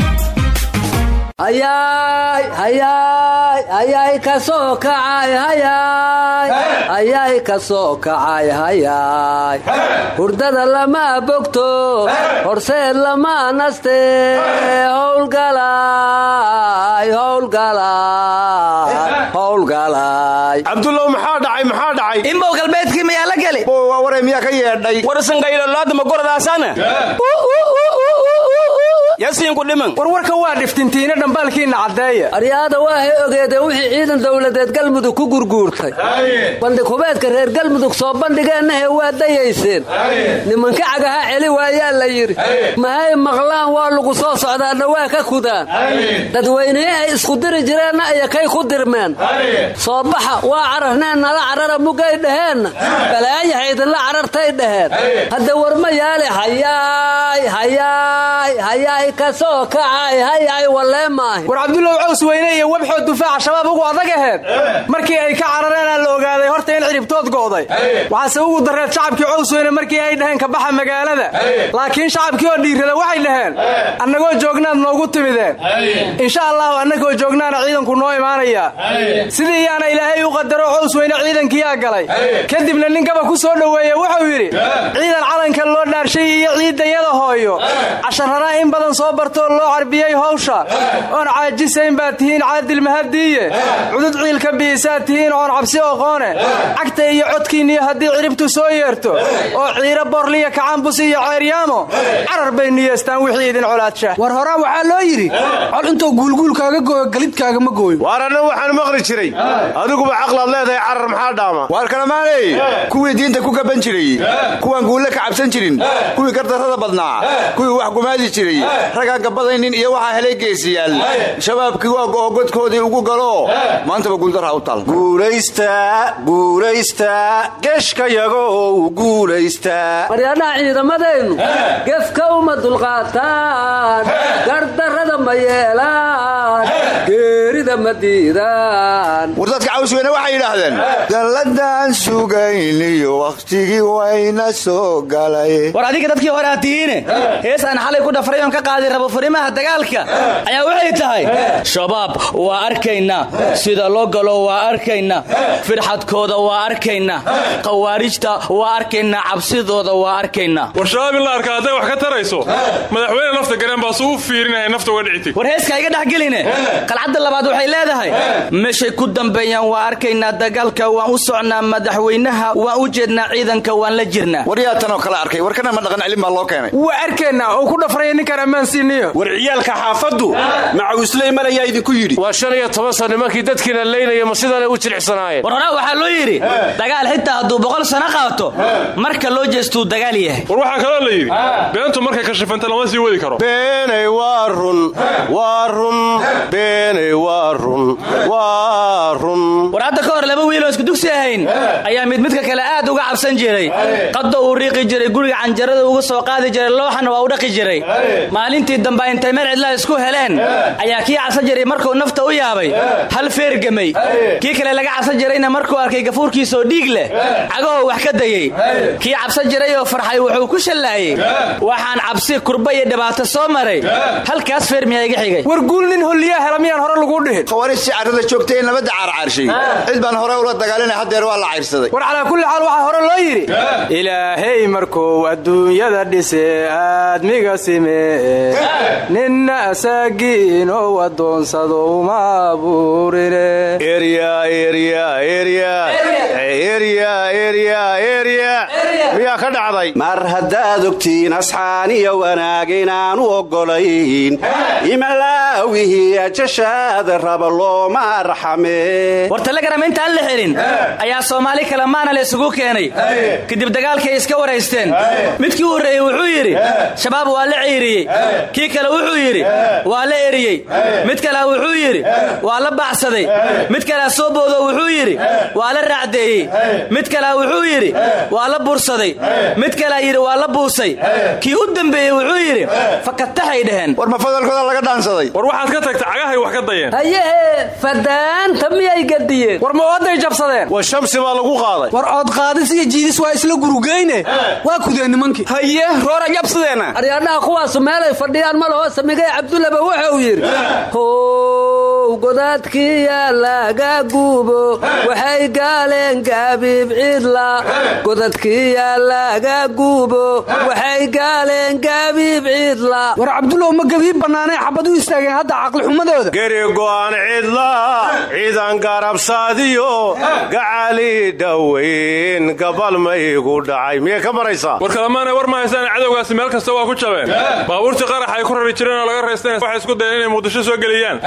hayaay hayaay hayaay ka soo kacay hayaay hurdada lama bogto horseed lama naste. Cabdulow maxaa dhacay maxaa dhacay? Inbow galbeedkii mayaa la geli ware miyaa ka yeedhay? Warsangaylolaadama goradaasana warwarka waa dhiftintiina dhambaalkiinna caddeeya aryaada waahay ogeedeen wixii ciidan dowladeed galmudug ku gurguurtay. Bandhig hubeedka reer galmudug soo bandhigeennahe waa dayayseen. Nimanka cagaha celi waayaa la yidhi. Mahay maqlaan waa lagu soo socdaanna waa ka kudaan. Dadweynihii ay isku diri jireenna iyo kay ku dirmeen. Soo baxa waa cararneen nala carara mugay dhaheenna balaayaha idinla carartay dhaheen. Hadda warma yaali hayaay hayaay hayaay ka soo kacay hayaay wallee maahi war cabdulow caws weyne iyo webxoo dufaaca shabaab ugu adag aheed. Markii ay ka carareenaa la ogaaday horta in ciribtood go'day. Waxaase ugu dareed shacabkii caws weyne markii ay dhaheen ka baxa magaalada. Laakiin shacabkii oo dhiirrada waxay dhaheen annagoo joognaad noogu timideen. Insha allahu annagoo joognaana ciidanku noo imaanayaa sidii yaana ilaahay u qadaro caws weyne ciidankiyaa galay. Kadibna ninkaba ku soo dhoweeye wuxuu yidhi ciidan calanka loo dhaarshay iyo ciidayada hooyo. Casharra anaa in badan soo bartoo loo carbiyey hawsha. Oon caajisayn baad tihiin caadil mahadiiye cudud ciilka biisaad tihiin oon cabsi oqoone cagta iyo codkiinniyo haddii ciribtu soo yeerto. Oo ciiro borliya kacaanbus iyo ceeryaamo. Carar bay niyeestaan wixii idin colaadsha war horaa waxaa loo yidhi col intuu guulguulkaaga gooyo galidkaaga ma gooyo. Waar anna waxaan maqli jiray? Adiguba caqlaad leedahay carar maxaa dhaama? Waar kalamaaney kuwii diinta ku gaban jiray kuwaan guulle ka cabsan jirin kuwii gardarrada badnaa kuwii wax gumaadi jiray raggaan gabadaynin iyo waxaa helay geesiyaal. Shabaabkii waa oo godkoodii ugu galo. Maantaba guuldarraa u tal guulaysta guulaysta geshkayagow guulaysta. Maryaadhaha ciidamadeennu gefka uma dulqaataan. Gardarrada ma yeelaan. Geerida ma diidaan. War dadka cawsweyne waxay yidhaahdeen. Dalladaan sugayniyo wakhtigii wayna soo galay. War adiga dadkii hore aad tihiine hees aan xalay ku dhafray oon ka qaadi rabo furimaha dagaalka ayaa waxay tahay shabaab waa arkaynaa sida loo galo waa arkaynaa firxadkooda waa arkaynaa khawaarijta waa arkaynaa cabsidooda waa arkaynaa war shabaab in la arka hadday wax ka tarayso madaxweyne nafta gareen baa suu u fiirinaya nafta uga dhicitay war heeska iga dhex geline. Qalcadda labaad waxay leedahay meeshay ku dambeeyaan waa arkaynaa dagaalka waan u socnaa madaxweynaha waan u jeednaa ciidanka waan la jirnaa. Waryaa tanoo kale arkay warkana ma dhaqan cilin baa loo keenay. Waa arkaynaa oo ku dhafraya siiniyo war ciyaalka xaafaddu macawisley malayaa idinku yidhi. Waa shan iyo toban nimankii dadkiina leynaya ma u jilicsanaayeen war waxaa loo yidhi dagaal xitaa hadduu boqol sano qaato marka loo jeestuu dagaal yahay. War waxaa kaloo la yidhi beentu markay kashifanta lama sii wadi karo. Beenay waa run waa run. Beenay waa run waa run. War hadda ka hor laba wiiloo isku dugsi ahayn ayaa mid midka kale aad uga cabsan jiray. Qaddo uu riiqi jiray guriga canjarada uga soo qaadi jiray looxana waa u dhaqi jiray maalintii dambe intay meel cidlaha isku heleen. Ayaa kii cabsan jiray markuu nafta u yaabay. Hal feergamay kii kale laga cabsan jirayna markuu arkay gafuurkiisaoo dhiig leh. Cagahoo wax ka dayey kii cabsan jiray oo farxay wuxuu ku shallaayey waxaan cabsi kurba iyo dhibaato soo maray. Halkaas feer miyaa iga xigay. War guul nin holliyaa hela miyaan hore laguu dhihin? Khawaariij si carrada joogtay in nabadda caarcaarshay cid baan hore ula dagaalinay haddeer waa la cayrsaday war calaa kulli xaal waxaa hore loo yidhi ilaahay markuu adduunyada dhise aadmiga simee ninna asaagiinoo addoonsado uma abuurine. Miyaa ka dhacday? Mar haddaad ogtiin asxaaniya wanaag inaanu oggolayn imalaawihi ajashaada raba looma arxame war telegram intaan la xelin ayaa soomaali kale maana la isugu keenay. Kadib dagaalkay iska waraysteen. Midkii u horreeyey wuxuu yidhi shabaab waa la ciiriyey kii kale wuxuu yidhi waa la eriyey. Mid kalea wuxuu yidhi waa la baacsaday. Mid kalea soo boodo wuxuu yidhi waa la raacdeeyey. Mid kalea wuxuu yidhi waa la bursaday mid kalea yidhi waa la buusay. Kii u dembeeyey wuxuu yidhi fakataxay dhaheen. War ma fadalkooda laga dhaansaday? War waxaad ka tagta cagahay wax ka dayeen. Hayehe fadaanta miyay gadiyeen? War ma waday jabsadeen? War shamsi baa lagu qaaday. War oodqaadis iyo jiidis waa isla gurugeyne waa kudeen nimankii. Haye roora jabsadeena aryaadhaha kuwaasu meelay fadhiyaan ma laho samigay cabdullaba wuxuu yidhi how godaadkiya laga guubo waxay gaaleen gaabiib cidla. Godadkiya laga guubo waxay gaaleen gaabiib cidla. War cabdullow ma gabiib bannaanay xabad u istaageen hadda caqlixumadooda geri go'an cidla ciidan garabsaadiyo gacali dhowayn gabal maygu dhacay. Miyay ka maraysaa? War kalamaanay war ma haystaan cadowgaasi meel kasta waa ku jabeen qarax ay ku rari jireen oo laga raysteen waxay isku dayeen inay muqdisho soo geliyaan.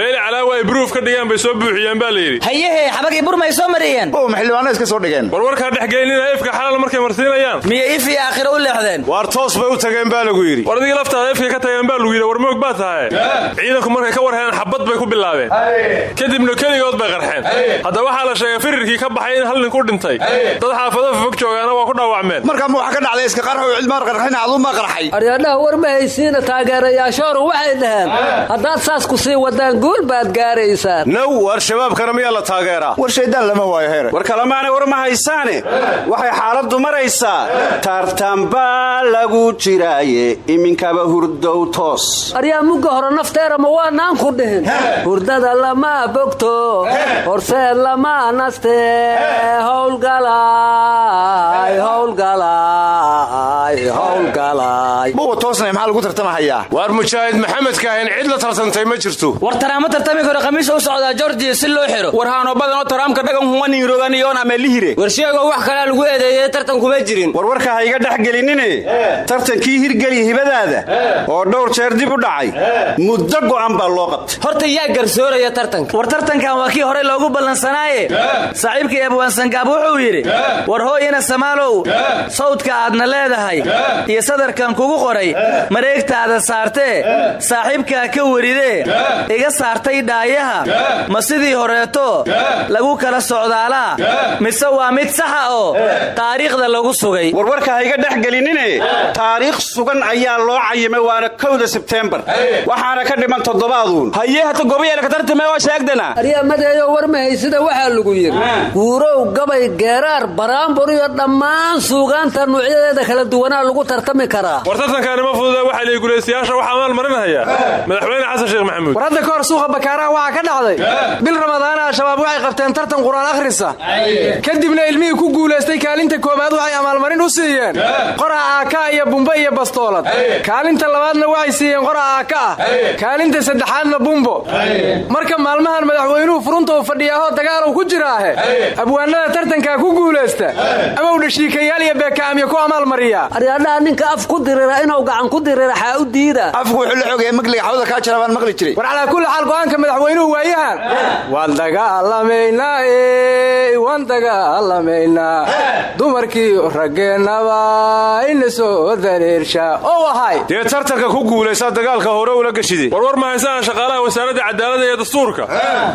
Leyli calaawa ay bruuf ka dhigaan bay soo buuxiyeen baa la yidhi. Hayehe xabagii burmay soo mariyeen. Oo maxildhibaana iska soo dhigeen. War warkaa dhexgeynina ifka xalal markay marsiinayaan. Miya if iyo aakhiro u leexdeen. Waar toos bay u tageen baa lagu yidhi. War adigii laftaada ifkay ka tageen baa lagu yidhi war moog baa tahay. Ciidanku markay ka war heleen xabad bay ku bilaabeen. Kadibna keligood bay qarxeen. Hadda waxaa la sheegay firirkii ka baxay in hal nin ku dhintay. Dad xaafado fog joogaana waa ku dhaawacmeen. Marka ma wax ka dhacday iska qarxo cidmaan qarxin aduunbaa qarxay. Aryaadhaha war ma haysiina taageerayaashooru waxay dhaheen haddaad saas ku sii wadaan guul baa waad gaaraysaan. Naw war shabaabkana miyaa la taageeraa? War shaydaan lama waayo heer war kalemaanay war ma haysaane? Waxay xaaladdu maraysaa taartaan baa lagu jiraaye iminkaba hurdow toos. Aryaa mugga hore nafteera ma waanaan ku dhihin. Hurdada lama bogto horseed lama naste. Howlgalay howlgalay howlgalay tartamahayaa waar mujaahid maxamedka ahayn cid la tartantay ma jirto. War taraama tartami karo khamiisa u socdaa georgiya si loo xiro. War haano badanoo taraamka dhagan huwaniiroganiyoon ameelihire war sheegoo wax kalea lagu eedeeyey tartan kuma jirin. Warwarka ha iga dhex gelinine. Tartankii hirgeli hibadaada. Oo dhowr jeer dib u dhacay. Muddo go'an baa loo qabtay. Horta yaa garsooraya tartanka. War tartankan waa kii horey loogu ballansanaaye saaxiibkii abwaansangaab wuxuu yidhi war hooyana samaalow sawdka aadna leedahay iyo sadarkan kugu qoray mareegtaada saartee saaxiibkaa ka weridee iga saartay dhaayaha ma sidii horeeto lagu kala socdaalaa mise waa mid saxa oo taariikhda lagu sugay? Warwarka ha iga dhex gelinine taariikh sugan ayaa loo cayimay waana kowda sebteembar waxaana ka dhiman toddobaaduun haye hata gobayeelka tartame oo sheegdana. Aryamadeeyo war mahaysida waxaa lagu yidhi guurow gabay geeraar baraambur iyo dhammaan suugaanta nuucyadeeda kala duwanaa lagu tartami karaa ma fududa waxaa lihi gulaystayaasha waxaa maal marinaya madaxweyne xasan sheekh maxamuud. War hadda ka hor suuqa bakaaraha waxaa ka dhacday. Bil ramadaana al-shabaab waxay qabteen tartan qur'aan akhrisa. Kadibna ilmihii ku guulaystay kaalinta koowaad waxay amaalmarin u siiyeen qora aaka iyo bumbo iyo bastoolad. Kaalinta labaadna waxay siiyeen qora aaka ah. Kaalinta saddexaadna bumbo. Marka maalmahan madaxweynuhu furunta uu fadhiyaahoo dagaalow ku jiraahe abwaanada tartankaa ku guulaysta ama u dhashiikayaal iyo beekaamyo ku amaalmariyaa. Aryadhaha ninka af ku dirira inuu gacan ku dirira xaa u diida afku wuxuu la xogaya magliga xawda kaa jara baan maqli jiray. War calaa kulli xaal go'aanka madaxweynuhu waayahan waan dagaalamaynaa waan dagaalamaynaa dumarkii raggeennaba ina soo dareershaa oo ahay. Dee tartanka ku guulaysaa dagaalka hore ula geshide warwar ma haysaan shaqaalaha wasaaradda cadaaladda iyo dastuurka.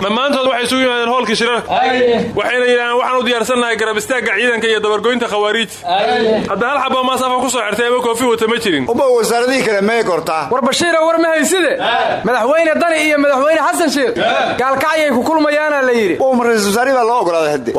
Dhammaantood waxay isugu yimaadeen hoolkii shirarka waxayna yidhahdeen waxaan u diyaarsannahay garab istaagga ciidanka iyo dabargoynta khawaariijta. Hadda hal xaboo maasafa ku soo xirtay ama koofi wata ma jirin war bashiiro war ma hayside? Madaxweyne dani iyo madaxweyne xasan sheekh gaalkacyay ku kulmayaana la yidhi.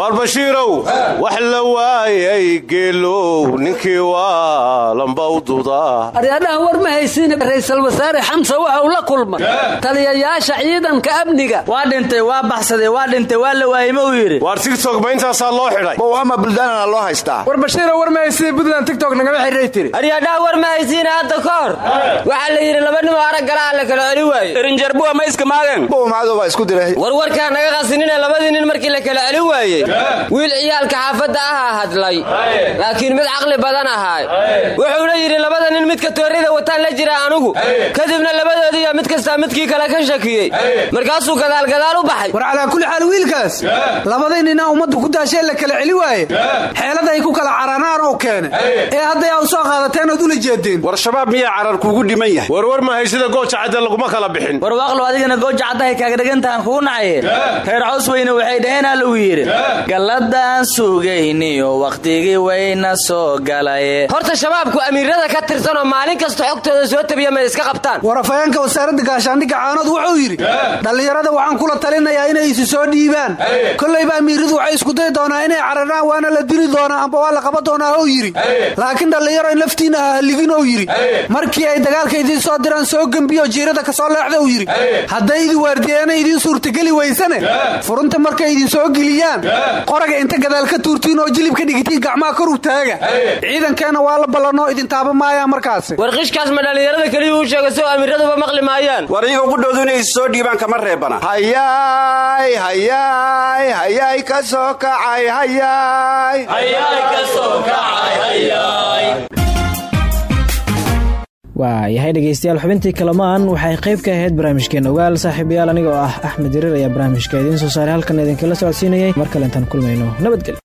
Waar bashiirow wax la waayay geelow ninkii waa lambawduda aryadhaha war ma haysiine ra'iisul wasaare xamse waxa uu la kulmay. Taliyayaasha ciidanka amniga. Waa dhintay waa baxsaday waa dhintay waa la waayey ma uu yidhi? Waar ma intaasaa loo xidhay. Bow ama buldaanana loo haystaa. War bashiiro war ma hayside puntland tigtok nagama xiriray tiri. Aryadhaha war ma haysiine hadda ka hor waxaa la yidhi laba nimoo arag galaa la kala celi waaye irinjarbuwa ma iska maagan bow macdo baa isku diray. Warwarkaa naga qasinine labadii nin markii la kala celi waayey. Wiil ciyaalka xaafadda ahaa hadlay. Laakiin mid caqli badan ahaay wuxuuna yidhi labada nin midka toorida wataan la jira anugu. Kadibna labadoodiiyo mid kastaa midkii kale ka shakiyey. Markaasuu gadaalgadaal u baxay. War calaa kulli xaal wiilkaas. Labaday ninaa ummaddu ku daashee la kala celi waaye xeelad ay ku kala caranaan oo keene ee hadday aa u soo qaadateen ood ula jeedeen war shabaab miyaa carar kuugu dhiman yahay. Warwar ma haysida gooja cadde laguma kala bixin. War waaqlo adigana gooja caddahay kaaga dhegantahan kugu nacaye reer cows weyne waxay dhaheenaa lagu yidhi. Galladaan sugayniyo wakhtigii wayna soo galaye. Horta shabaabku amiirada ka tirsanoo maalin kasta xogtooda soo tabiya may iska qabtaan. War afhayeenka wasaaradda gaashaandhigga caanood wuxuu yidhi dhallinyarada waxaan kula talinayaa inay isi soo dhiibaan. Kollayba amiiradu waxay isku dayi doonaa inay cararaan waana la dili doonaa amba waa la qaban doonaa ou yidhi. Laakiin dhallinyaro in laftiinna ha halligin ou yidhi. Markii ay dagaalka idiin soo diraan soo gembiyo jiirada ka soo leexda uu yidhi. Hadday idin waardiyaana idiin suurtageli weysane furunta markay idin soo geliyaan qoraga inta gadaal ka tuurtiin oo jilib ka dhigitiin gacmaha kor u taaga. Ciidankeenna waa la ballanoo idin taaba maayaa markaasi. War qishkaas ma dhallinyarada keliya uu sheega soo amiiraduba maqli maayaan. War iyaga ugu dhowdu inay is soo dhiibaan kama reebana. Hayaay hayaay. Hayaay ka soo kacay hayaay waa yahay dhegaystayaal xubintii kalamaan. Waxay qayb ka ahayd barnaamijkeena ogaal. Saaxiibayaal aniga oo ah axmed yareer ayaa barnaamijka idiin soo saaray. Halkan idinkala socodsiinayay. Mar kale intaan kulmayno nabadgelyo